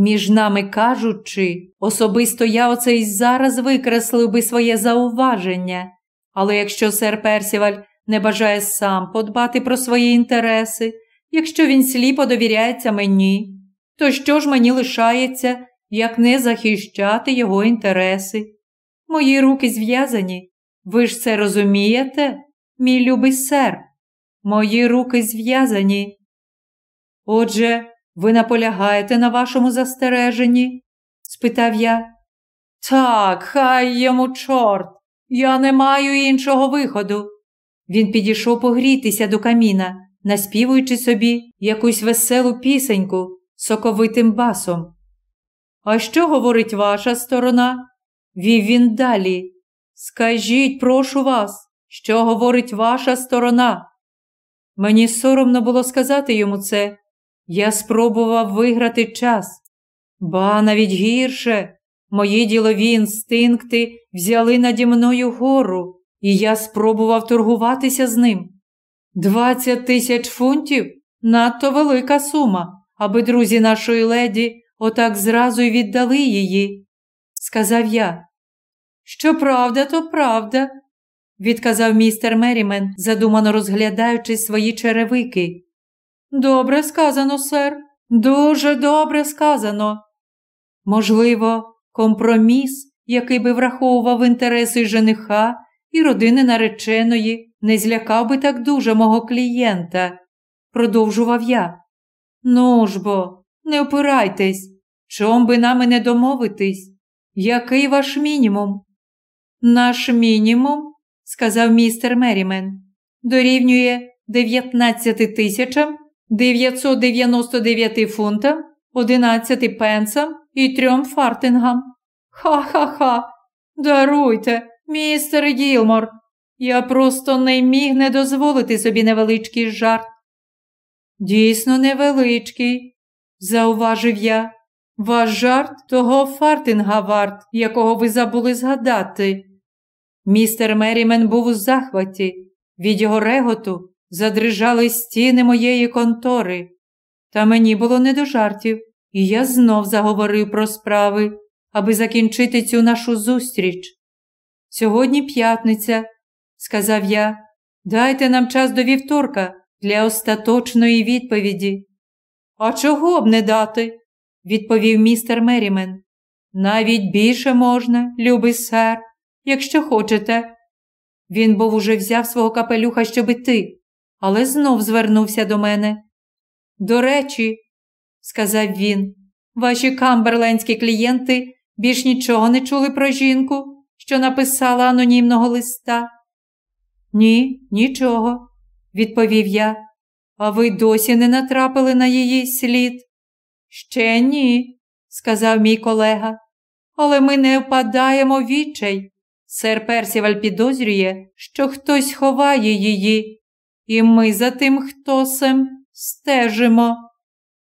Між нами кажучи, особисто я оце й зараз викреслив би своє зауваження. Але якщо сер Персіваль не бажає сам подбати про свої інтереси, якщо він сліпо довіряється мені, то що ж мені лишається, як не захищати його інтереси? Мої руки зв'язані. Ви ж це розумієте, мій любий сер? Мої руки зв'язані. Отже, ви наполягаєте на вашому застереженні? спитав я. Так, хай йому чорт. Я не маю іншого виходу. Він підійшов погрітися до каміна, наспівуючи собі якусь веселу пісеньку соковитим басом. А що говорить ваша сторона? Вів він далі. Скажіть, прошу вас, що говорить ваша сторона? Мені соромно було сказати йому це. Я спробував виграти час, ба навіть гірше, мої ділові інстинкти взяли наді мною гору, і я спробував торгуватися з ним. Двадцять тисяч фунтів надто велика сума, аби друзі нашої леді отак зразу й віддали її, сказав я. Що правда, то правда, відказав містер Мерімен, задумано розглядаючи свої черевики. Добре сказано, сер, дуже добре сказано. Можливо, компроміс, який би враховував інтереси жениха і родини нареченої, не злякав би так дуже мого клієнта, продовжував я. Ну ж бо, не опирайтесь, чом би нами не домовитись? Який ваш мінімум? Наш мінімум, сказав містер Мерімен, дорівнює 19 тисячам 999 фунтам, 11 пенсам і трьом фартингам. Ха-ха-ха. Даруйте, містер Гілмор. Я просто не міг не дозволити собі невеличкий жарт. Дійсно, невеличкий, зауважив я. Ваш жарт того фартинга варт, якого ви забули згадати. Містер Мерімен був у захваті. Від його реготу задрижали стіни моєї контори. Та мені було не до жартів, і я знов заговорив про справи, аби закінчити цю нашу зустріч. Сьогодні п'ятниця, сказав я, дайте нам час до вівторка для остаточної відповіді. А чого б не дати? відповів містер Мерімен. Навіть більше можна, любий сер, якщо хочете. Він був уже взяв свого капелюха, щоб іти, але знов звернувся до мене. До речі, сказав він, ваші камберленські клієнти більш нічого не чули про жінку, що написала анонімного листа? Ні, нічого, відповів я. А ви досі не натрапили на її слід? Ще ні, сказав мій колега. Але ми не впадаємо відчай. Сер Персіваль підозрює, що хтось ховає її, і ми за тим хтосем стежимо.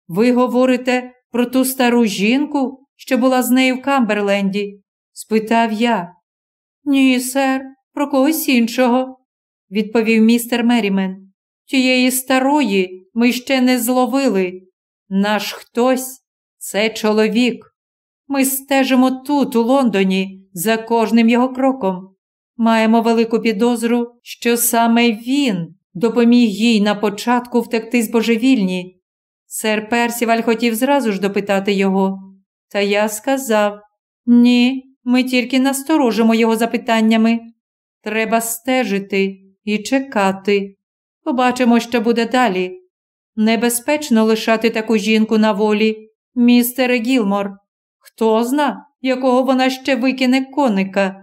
Ви говорите про ту стару жінку, що була з нею в Камберленді? спитав я. Ні, сер, про когось іншого, відповів містер Мерімен. Тієї старої ми ще не зловили. Наш хтось це чоловік. Ми стежимо тут, у Лондоні, за кожним його кроком. Маємо велику підозру, що саме він допоміг їй на початку втекти з божевільні. Сер Персіваль хотів зразу ж допитати його. Та я сказав ні, ми тільки насторожимо його запитаннями. Треба стежити і чекати. Побачимо, що буде далі. Небезпечно лишати таку жінку на волі, містере Гілмор. Хто зна, якого вона ще викине коника.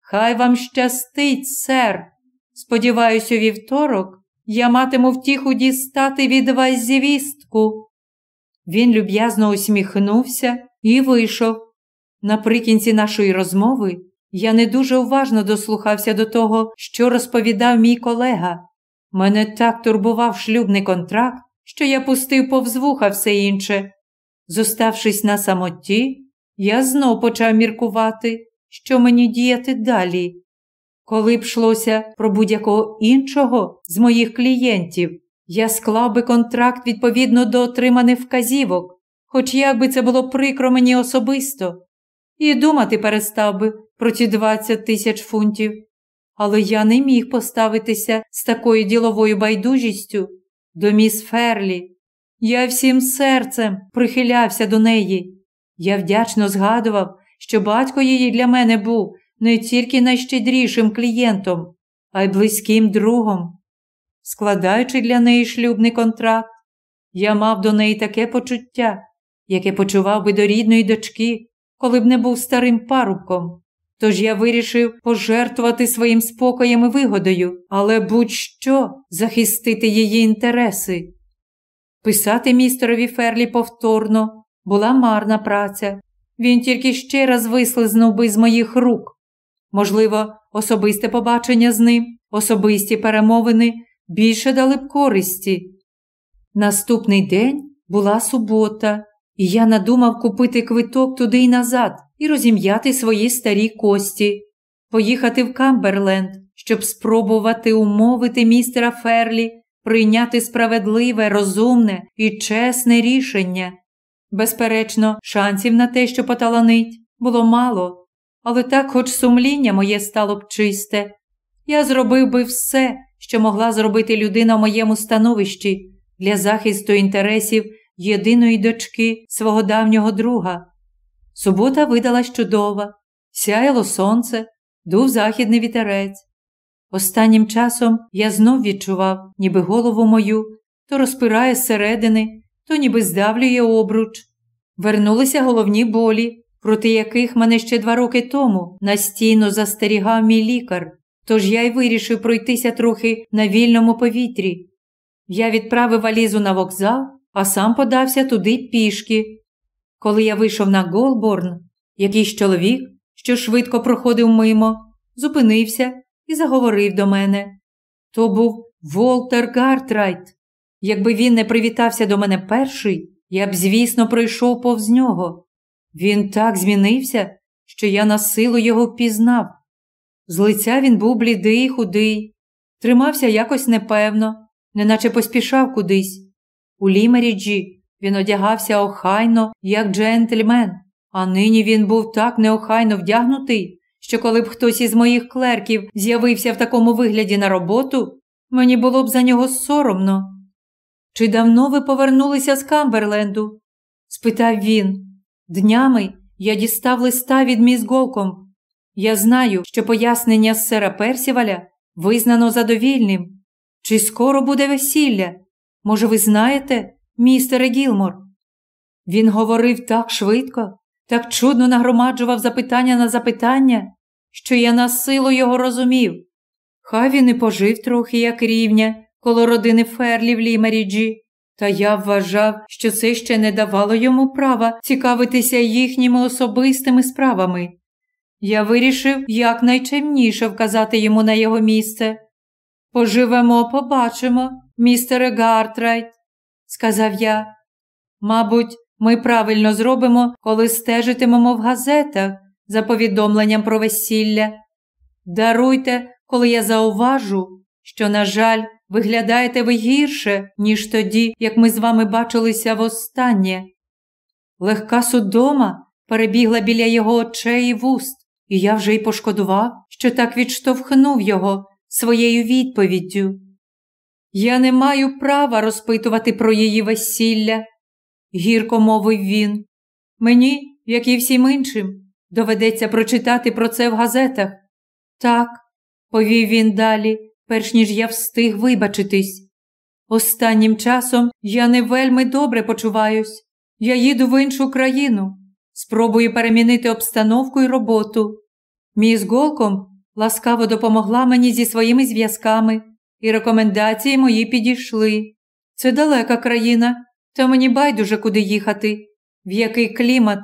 Хай вам щастить, сер. Сподіваюсь, у вівторок я матиму втіху дістати від вас звістку. Він люб'язно усміхнувся і вийшов. Наприкінці нашої розмови я не дуже уважно дослухався до того, що розповідав мій колега. Мене так турбував шлюбний контракт, що я пустив повз вуха все інше. Зоставшись на самоті, я знов почав міркувати, що мені діяти далі. Коли б йшлося про будь-якого іншого з моїх клієнтів, я склав би контракт відповідно до отриманих вказівок, хоч як би це було прикро мені особисто, і думати перестав би про ті 20 тисяч фунтів. Але я не міг поставитися з такою діловою байдужістю до міс Ферлі. Я всім серцем прихилявся до неї. Я вдячно згадував, що батько її для мене був не тільки найщедрішим клієнтом, а й близьким другом. Складаючи для неї шлюбний контракт, я мав до неї таке почуття, яке почував би до рідної дочки, коли б не був старим парубком. Тож я вирішив пожертвувати своїм спокоєм і вигодою, але будь-що захистити її інтереси. Писати містерові Ферлі повторно була марна праця. Він тільки ще раз вислизнув би з моїх рук. Можливо, особисте побачення з ним, особисті перемовини більше дали б користі. Наступний день була субота, і я надумав купити квиток туди й назад і розім'яти свої старі кості, поїхати в Камберленд, щоб спробувати умовити містера Ферлі прийняти справедливе, розумне і чесне рішення. Безперечно, шансів на те, що поталанить, було мало, але так, хоч сумління моє стало б чисте, я зробив би все, що могла зробити людина в моєму становищі для захисту інтересів єдиної дочки свого давнього друга. Субота видалась чудова, сяяло сонце, дув західний вітерець. Останнім часом я знов відчував, ніби голову мою то розпирає зсередини, то ніби здавлює обруч. Вернулися головні болі, проти яких мене ще два роки тому настійно застерігав мій лікар, тож я й вирішив пройтися трохи на вільному повітрі. Я відправив валізу на вокзал, а сам подався туди пішки. Коли я вийшов на Голборн, якийсь чоловік, що швидко проходив мимо, зупинився і заговорив до мене. То був Волтер Гартрайт. Якби він не привітався до мене перший, я б, звісно, пройшов повз нього. Він так змінився, що я на силу його впізнав. З лиця він був блідий, худий, тримався якось непевно, неначе поспішав кудись. У Лімеріджі він одягався охайно, як джентльмен, а нині він був так неохайно вдягнутий, що коли б хтось із моїх клерків з'явився в такому вигляді на роботу, мені було б за нього соромно. Чи давно ви повернулися з Камберленду? спитав він. Днями я дістав листа від міс Голком. Я знаю, що пояснення сера Персіваля визнано задовільним. Чи скоро буде весілля? Може, ви знаєте, містере Гілмор? Він говорив так швидко, так чудно нагромаджував запитання на запитання, що я насилу його розумів. Хай він і пожив трохи, як рівня, коло родини Ферлі в Лімеріджі, та я вважав, що це ще не давало йому права цікавитися їхніми особистими справами. Я вирішив якнайчемніше вказати йому на його місце. Поживемо, побачимо, містере Гартрайт, сказав я. Мабуть, Ми правильно зробимо, коли стежитимемо в газетах за повідомленням про весілля. Даруйте, коли я зауважу, що, на жаль, виглядаєте ви гірше, ніж тоді, як ми з вами бачилися востаннє. Легка судома перебігла біля його очей і вуст, і я вже й пошкодував, що так відштовхнув його своєю відповіддю. Я не маю права розпитувати про її весілля, гірко мовив він. Мені, як і всім іншим, доведеться прочитати про це в газетах. Так, повів він далі, перш ніж я встиг вибачитись. Останнім часом я не вельми добре почуваюсь. Я їду в іншу країну, спробую перемінити обстановку і роботу. Міс Голком ласкаво допомогла мені зі своїми зв'язками, і рекомендації мої підійшли. Це далека країна, та мені байдуже куди їхати, в який клімат,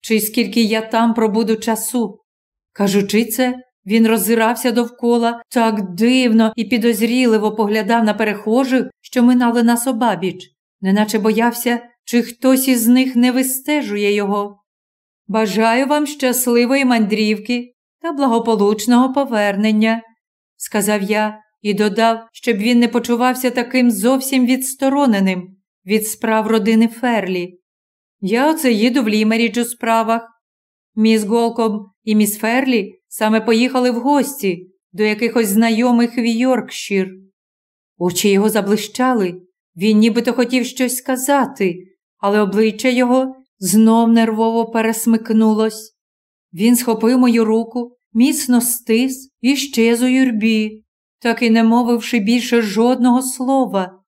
чи скільки я там пробуду часу. Кажучи це, він роззирався довкола так дивно і підозріливо поглядав на перехожих, що минали нас обабіч, неначе боявся, чи хтось із них не вистежує його. Бажаю вам щасливої мандрівки та благополучного повернення, сказав я і додав, щоб він не почувався таким зовсім відстороненим від справ родини Ферлі. Я оце їду в Лімерідж у справах. Міс Голком і міс Ферлі саме поїхали в гості до якихось знайомих в Йоркшир. Очі його заблищали, він нібито хотів щось сказати, але обличчя його знов нервово пересмикнулось. Він схопив мою руку, міцно стис і щез у юрбі, так і не мовивши більше жодного слова.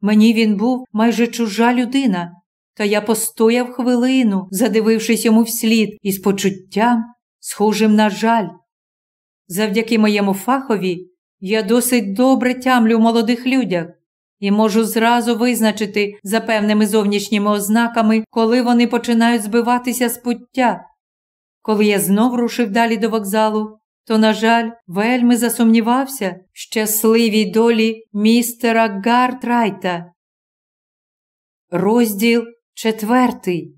Мені він був майже чужа людина, та я постояв хвилину, задивившись йому вслід із почуттям, схожим на жаль. Завдяки моєму фахові я досить добре тямлю в молодих людях і можу зразу визначити за певними зовнішніми ознаками, коли вони починають збиватися з пуття. Коли я знов рушив далі до вокзалу, то, на жаль, вельми засумнівався в щасливій долі містера Гартрайта. Розділ четвертий.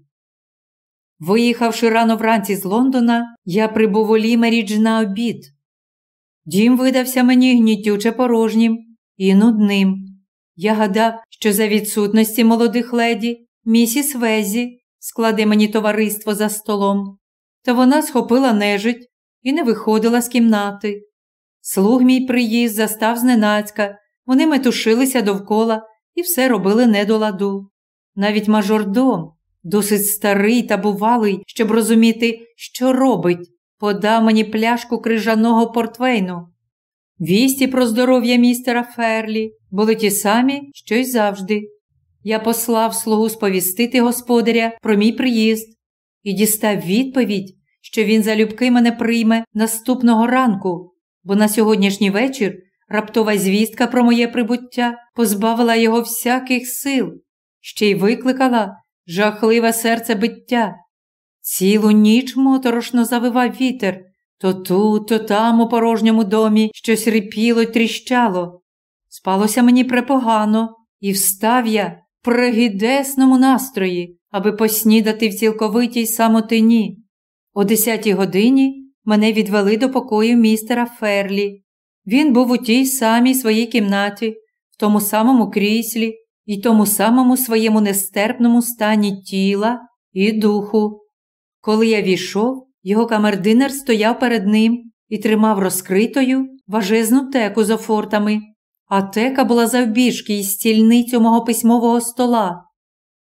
Виїхавши рано вранці з Лондона, я прибув у Лімерідж на обід. Дім видався мені гнітюче порожнім і нудним. Я гадав, що за відсутності молодих леді місіс Везі складе мені товариство за столом, та вона схопила нежить і не виходила з кімнати. Слуг мій приїзд застав зненацька, вони метушилися довкола і все робили не до ладу. Навіть мажордом, досить старий та бувалий, щоб розуміти, що робить, подав мені пляшку крижаного портвейну. Вісті про здоров'я містера Ферлі були ті самі, що й завжди. Я послав слугу сповістити господаря про мій приїзд і дістав відповідь, що він залюбки мене прийме наступного ранку, бо на сьогоднішній вечір раптова звістка про моє прибуття позбавила його всяких сил, ще й викликала жахливе серцебиття. Цілу ніч моторошно завивав вітер, то тут, то там, у порожньому домі щось рипіло й тріщало. Спалося мені препогано, і встав я в пригідесному настрої, аби поснідати в цілковитій самотині. О десятій годині мене відвели до покою містера Ферлі. Він був у тій самій своїй кімнаті, в тому самому кріслі і тому самому своєму нестерпному стані тіла і духу. Коли я війшов, його камердинер стояв перед ним і тримав розкритою важезну теку з офортами, а тека була завбіжки із стільницю мого письмового стола.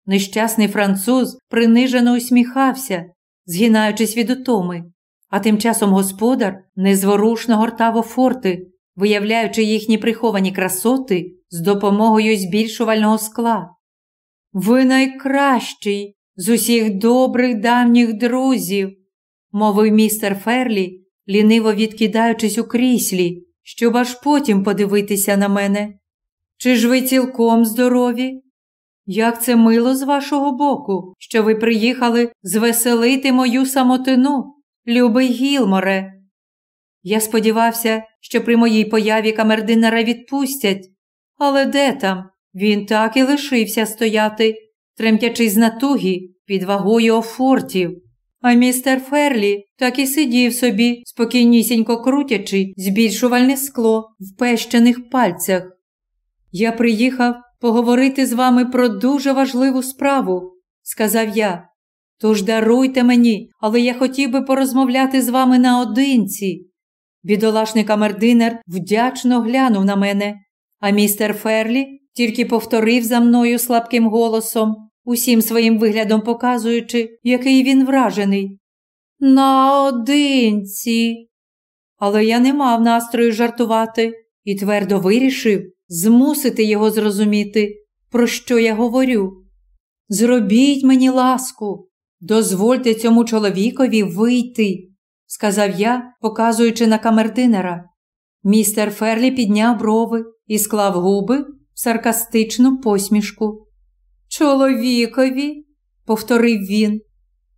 Нещасний француз принижено усміхався, згинаючись від утоми, а тим часом господар незворушно гортав офорти, виявляючи їхні приховані красоти з допомогою збільшувального скла. Ви найкращий з усіх добрих давніх друзів, мовив містер Ферлі, ліниво відкидаючись у кріслі, щоб аж потім подивитися на мене. Чи ж ви цілком здорові? Як це мило з вашого боку, що ви приїхали звеселити мою самотину, любий Гілморе. Я сподівався, що при моїй появі камердинера відпустять, але де там? Він так і лишився стояти, тремтячи з натуги під вагою офортів. А містер Ферлі так і сидів собі, спокійнісінько крутячи збільшувальне скло в пещених пальцях. Я приїхав поговорити з вами про дуже важливу справу, сказав я. Тож даруйте мені, але я хотів би порозмовляти з вами наодинці. Бідолашний камердинер вдячно глянув на мене, а містер Ферлі тільки повторив за мною слабким голосом, усім своїм виглядом показуючи, який він вражений. Наодинці. Але я не мав настрою жартувати і твердо вирішив змусити його зрозуміти, про що я говорю. Зробіть мені ласку, дозвольте цьому чоловікові вийти, сказав я, показуючи на камердинера. Містер Ферлі підняв брови і склав губи в саркастичну посмішку. Чоловікові, повторив він,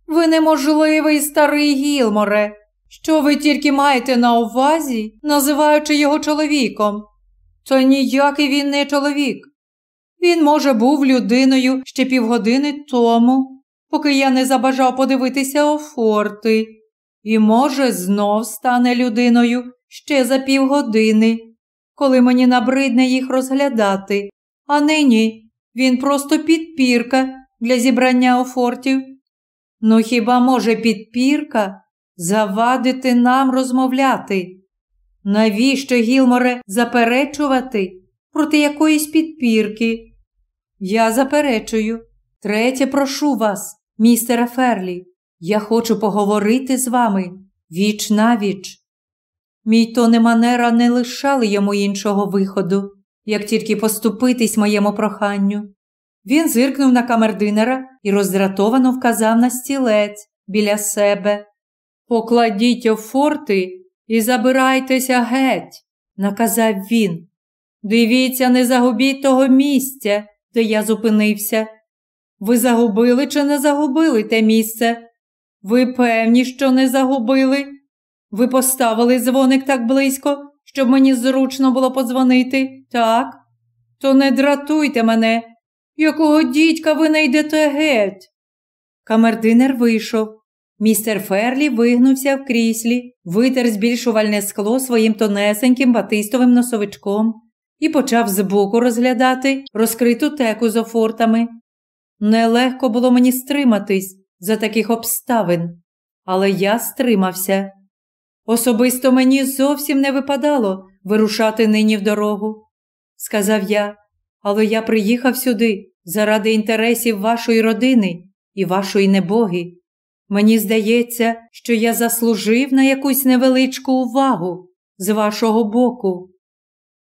ви неможливий старий Гілморе. Що ви тільки маєте на увазі, називаючи його чоловіком? То ніякий він не чоловік. Він, може, був людиною ще півгодини тому, поки я не забажав подивитися у форти, і, може, знов стане людиною ще за півгодини, коли мені набридне їх розглядати, а нині він просто підпірка для зібрання офортів. Ну хіба може підпірка завадити нам розмовляти? Навіщо, Гілморе, заперечувати проти якоїсь підпірки? Я заперечую. Третє, прошу вас, містере Ферлі, я хочу поговорити з вами віч на віч. Мій тон і манера не лишали йому іншого виходу, як тільки поступитись моєму проханню. Він зиркнув на камердинера і роздратовано вказав на стілець біля себе. Покладіть офорти і забирайтеся геть, наказав він. Дивіться, не загубіть того місця, де я зупинився. Ви загубили чи не загубили те місце? Ви певні, що не загубили? Ви поставили дзвоник так близько, щоб мені зручно було подзвонити, так? То не дратуйте мене, якого дідька ви не йдете геть. Камердинер вийшов. Містер Ферлі вигнувся в кріслі, витер збільшувальне скло своїм тонесеньким батистовим носовичком і почав збоку розглядати розкриту теку з офортами. Нелегко було мені стриматись за таких обставин, але я стримався. Особисто мені зовсім не випадало вирушати нині в дорогу, сказав я, але я приїхав сюди заради інтересів вашої родини і вашої небоги. Мені здається, що я заслужив на якусь невеличку увагу з вашого боку.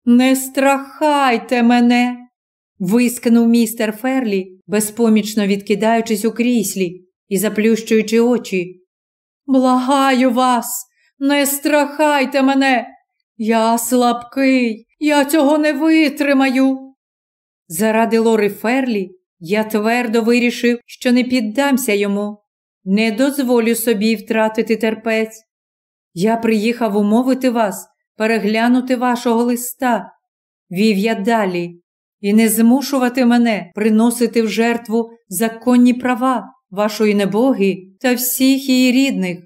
Не страхайте мене, вискнув містер Ферлі, безпомічно відкидаючись у кріслі і заплющуючи очі. Благаю вас, не страхайте мене. Я слабкий, я цього не витримаю. Заради Лори Ферлі я твердо вирішив, що не піддамся йому, не дозволю собі втратити терпець. Я приїхав умовити вас, переглянути вашого листа, вів я далі, і не змушувати мене приносити в жертву законні права вашої небоги та всіх її рідних.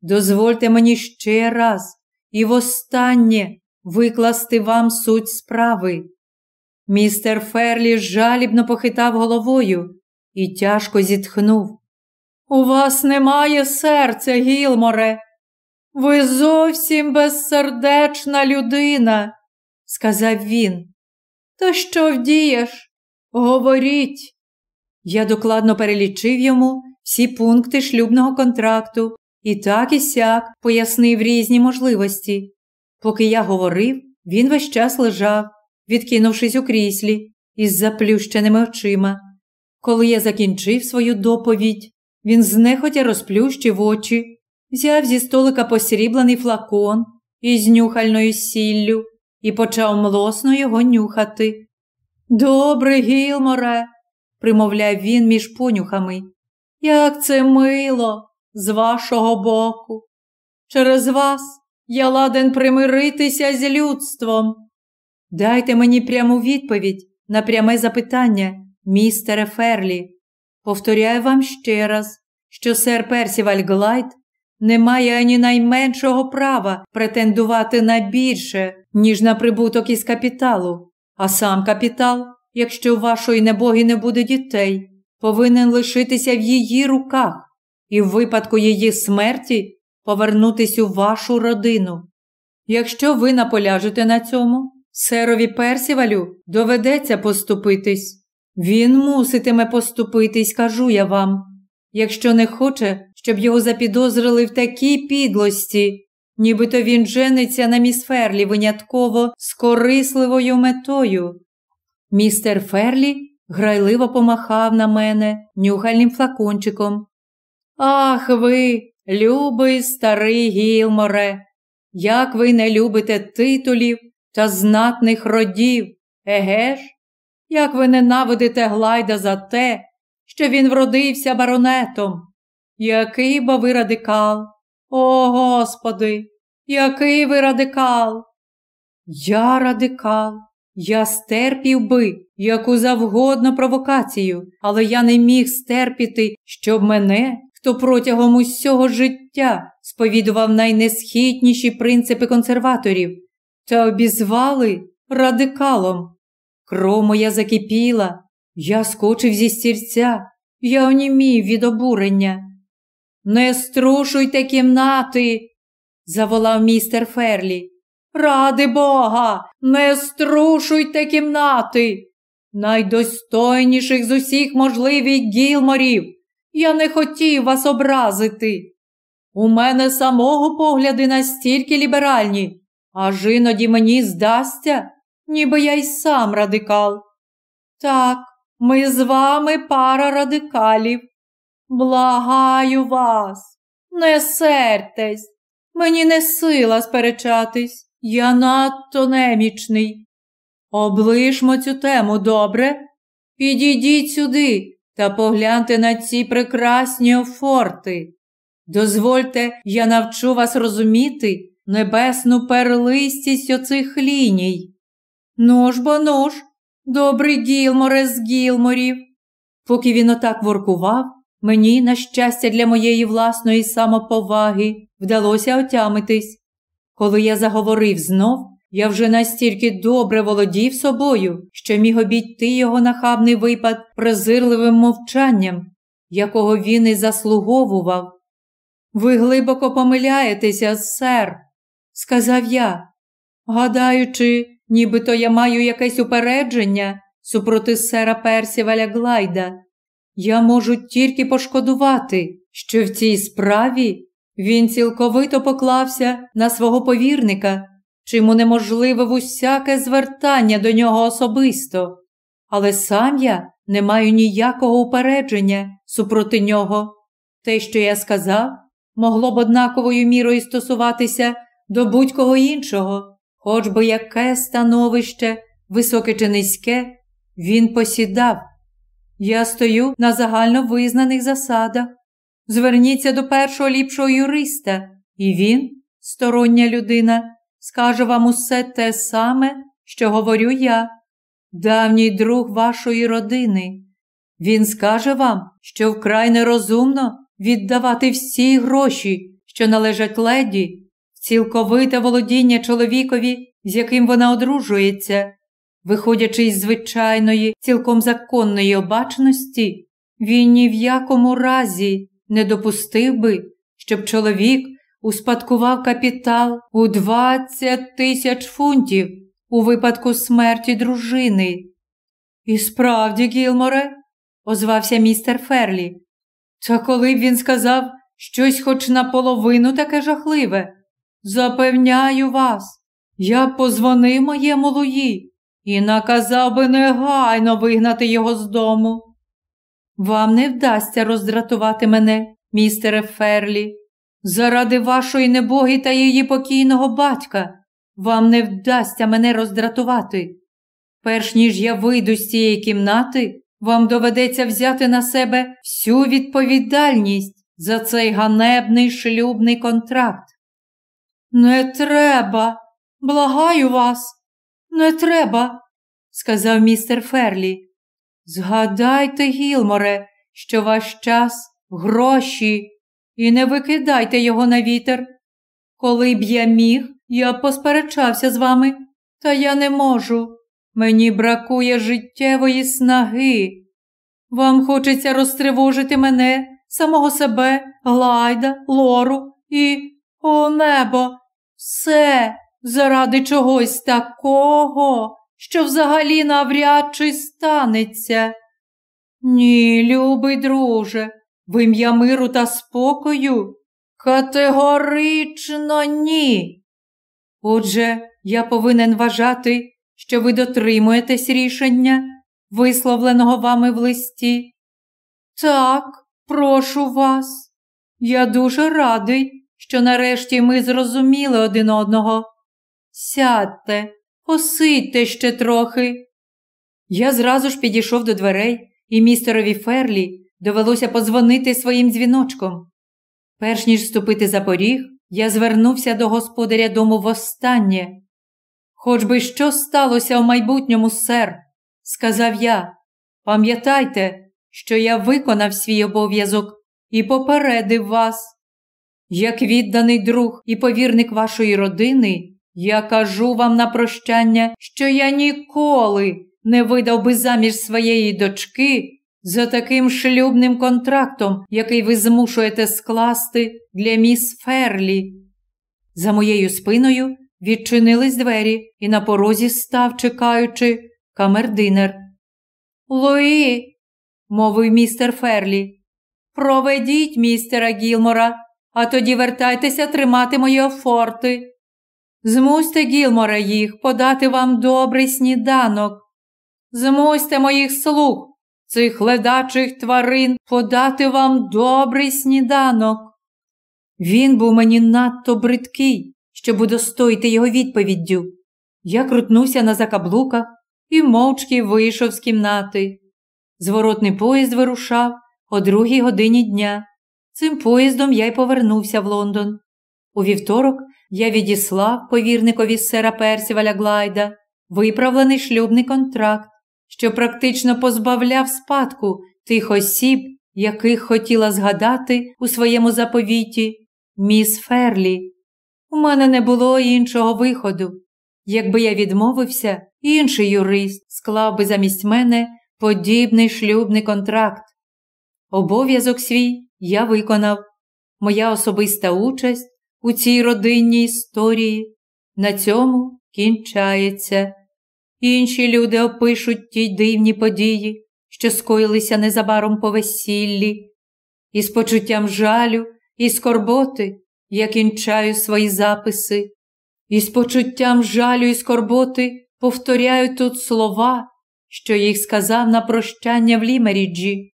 Дозвольте мені ще раз і востаннє викласти вам суть справи. Містер Ферлі жалібно похитав головою і тяжко зітхнув. У вас немає серця, Гілморе. Ви зовсім безсердечна людина, сказав він. Та що вдієш? Говоріть. Я докладно перелічив йому всі пункти шлюбного контракту і так і сяк пояснив різні можливості. Поки я говорив, він весь час лежав, відкинувшись у кріслі із заплющеними очима. Коли я закінчив свою доповідь, він знехотя розплющив очі, взяв зі столика посріблений флакон із нюхальною сіллю і почав млосно його нюхати. Добре, Гілморе, примовляв він між понюхами. Як це мило з вашого боку. Через вас я ладен примиритися з людством. Дайте мені пряму відповідь на пряме запитання, містере Ферлі. повторяю вам ще раз, що сер Персіваль Глайд не має ані найменшого права претендувати на більше, ніж на прибуток із капіталу, а сам капітал, якщо у вашої небоги не буде дітей, повинен лишитися в її руках і в випадку її смерті повернутись у вашу родину. Якщо ви наполяжете на цьому, серові Персівалю доведеться поступитись. Він муситиме поступитись, кажу я вам, якщо не хоче, щоб його запідозрили в такій підлості, нібито він жениться на міс Ферлі винятково з корисливою метою. Містер Ферлі грайливо помахав на мене нюхальним флакончиком. Ах ви, любий старий Гілморе, як ви не любите титулів та знатних родів, еге ж? Як ви ненавидите Глайда за те, що він вродився баронетом? Який бо ви радикал? О, Господи, який ви радикал? Я радикал, я стерпів би яку завгодно провокацію, але я не міг стерпіти, щоб мене, хто протягом усього життя сповідував найнесхитніші принципи консерваторів, та обізвали радикалом. Кров моя закипіла, я скочив зі стільця, я онімів від обурення. Не струшуйте кімнати, заволав містер Ферлі. Ради Бога, не струшуйте кімнати. Найдостойніших з усіх можливих гілморів. Я не хотів вас образити. У мене самого погляди настільки ліберальні, аж іноді мені здасться, ніби я й сам радикал. Так, ми з вами пара радикалів. Благаю вас, не сертесь, мені не сила сперечатись, я надто немічний. Облишмо цю тему добре. Підійдіть сюди та погляньте на ці прекрасні офорти. Дозвольте, я навчу вас розуміти небесну перлистість оцих ліній. Ну ж бо ну ж, добрий Гілморе з Гілморів. Поки він отак воркував, Мені, на щастя, для моєї власної самоповаги вдалося отямитись. Коли я заговорив знов, я вже настільки добре володів собою, що міг обійти його нахабний випад презирливим мовчанням, якого він і заслуговував. Ви глибоко помиляєтеся, сер, сказав я, гадаючи, нібито я маю якесь упередження супроти сера Персіваля Глайда. Я можу тільки пошкодувати, що в цій справі він цілковито поклався на свого повірника, чому неможливе в усяке звертання до нього особисто, але сам я не маю ніякого упередження супроти нього. Те, що я сказав, могло б однаковою мірою стосуватися до будь-кого іншого, хоч би яке становище, високе чи низьке, він посідав. Я стою на загально визнаних засадах. Зверніться до першого ліпшого юриста, і він, стороння людина, скаже вам усе те саме, що говорю я, давній друг вашої родини. Він скаже вам, що вкрай нерозумно віддавати всі гроші, що належать леді, цілковите володіння чоловікові, з яким вона одружується. Виходячи із звичайної, цілком законної обачності, він ні в якому разі не допустив би, щоб чоловік успадкував капітал у 20 тисяч фунтів у випадку смерті дружини. І справді, Гілморе, озвався містер Ферлі, та коли б він сказав щось хоч наполовину таке жахливе, запевняю вас, я позвонив моєму Луї і наказав би негайно вигнати його з дому. Вам не вдасться роздратувати мене, містере Ферлі. Заради вашої небоги та її покійного батька. Вам не вдасться мене роздратувати. Перш ніж я вийду з цієї кімнати, вам доведеться взяти на себе всю відповідальність за цей ганебний шлюбний контракт. Не треба, благаю вас, не треба, сказав містер Ферлі. Згадайте, Гілморе, що ваш час гроші, і не викидайте його на вітер. Коли б я міг, я б посперечався з вами, та я не можу. Мені бракує життєвої снаги. Вам хочеться розтривожити мене, самого себе, глайда, лору і, о небо, все заради чогось такого, що взагалі навряд чи станеться. Ні, любий друже, в ім'я миру та спокою категорично ні. Отже, я повинен вважати, що ви дотримуєтесь рішення, висловленого вами в листі. Так, прошу вас. Я дуже радий, що нарешті ми зрозуміли один одного. Сядьте, посидьте ще трохи. Я зразу ж підійшов до дверей, і містерові Ферлі довелося подзвонити своїм дзвіночком. Перш ніж ступити за поріг, я звернувся до господаря дому востаннє. Хоч би що сталося в майбутньому, сер, сказав я, пам'ятайте, що я виконав свій обов'язок і попередив вас. Як відданий друг і повірник вашої родини, я кажу вам на прощання, що я ніколи не видав би заміж своєї дочки за таким шлюбним контрактом, який ви змушуєте скласти для міс Ферлі. За моєю спиною відчинились двері, і на порозі став, чекаючи, камердинер. Луї, мовив містер Ферлі, проведіть містера Гілмора, а тоді вертайтеся тримати мої офорти. Змусьте, Гілмора, їх подати вам добрий сніданок. Змусьте моїх слуг, цих ледачих тварин, подати вам добрий сніданок. Він був мені надто бридкий, щоб удостоїти його відповіддю. Я крутнувся на закаблуках і мовчки вийшов з кімнати. Зворотний поїзд вирушав о другій годині дня. Цим поїздом я й повернувся в Лондон. У вівторок я відіслав повірникові сера Персіваля Глайда виправлений шлюбний контракт, що практично позбавляв спадку тих осіб, яких хотіла згадати у своєму заповіті міс Ферлі. У мене не було іншого виходу. Якби я відмовився, інший юрист склав би замість мене подібний шлюбний контракт. Обов'язок свій я виконав. Моя особиста участь у цій родинній історії на цьому кінчається. Інші люди опишуть ті дивні події, що скоїлися незабаром по весіллі, і з почуттям жалю і скорботи я кінчаю свої записи, і з почуттям жалю і скорботи повторяю тут слова, що їх сказав на прощання в Лімеріджі.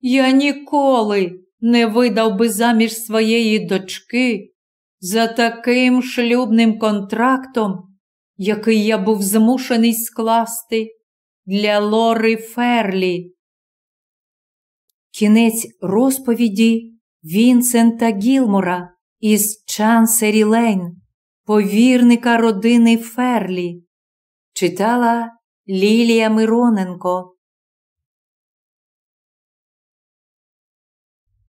Я ніколи не видав би заміж своєї дочки за таким шлюбним контрактом, який я був змушений скласти для Лори Ферлі. Кінець розповіді Вінсента Гілмора із Чансері Лейн, повірника родини Ферлі, читала Лілія Мироненко.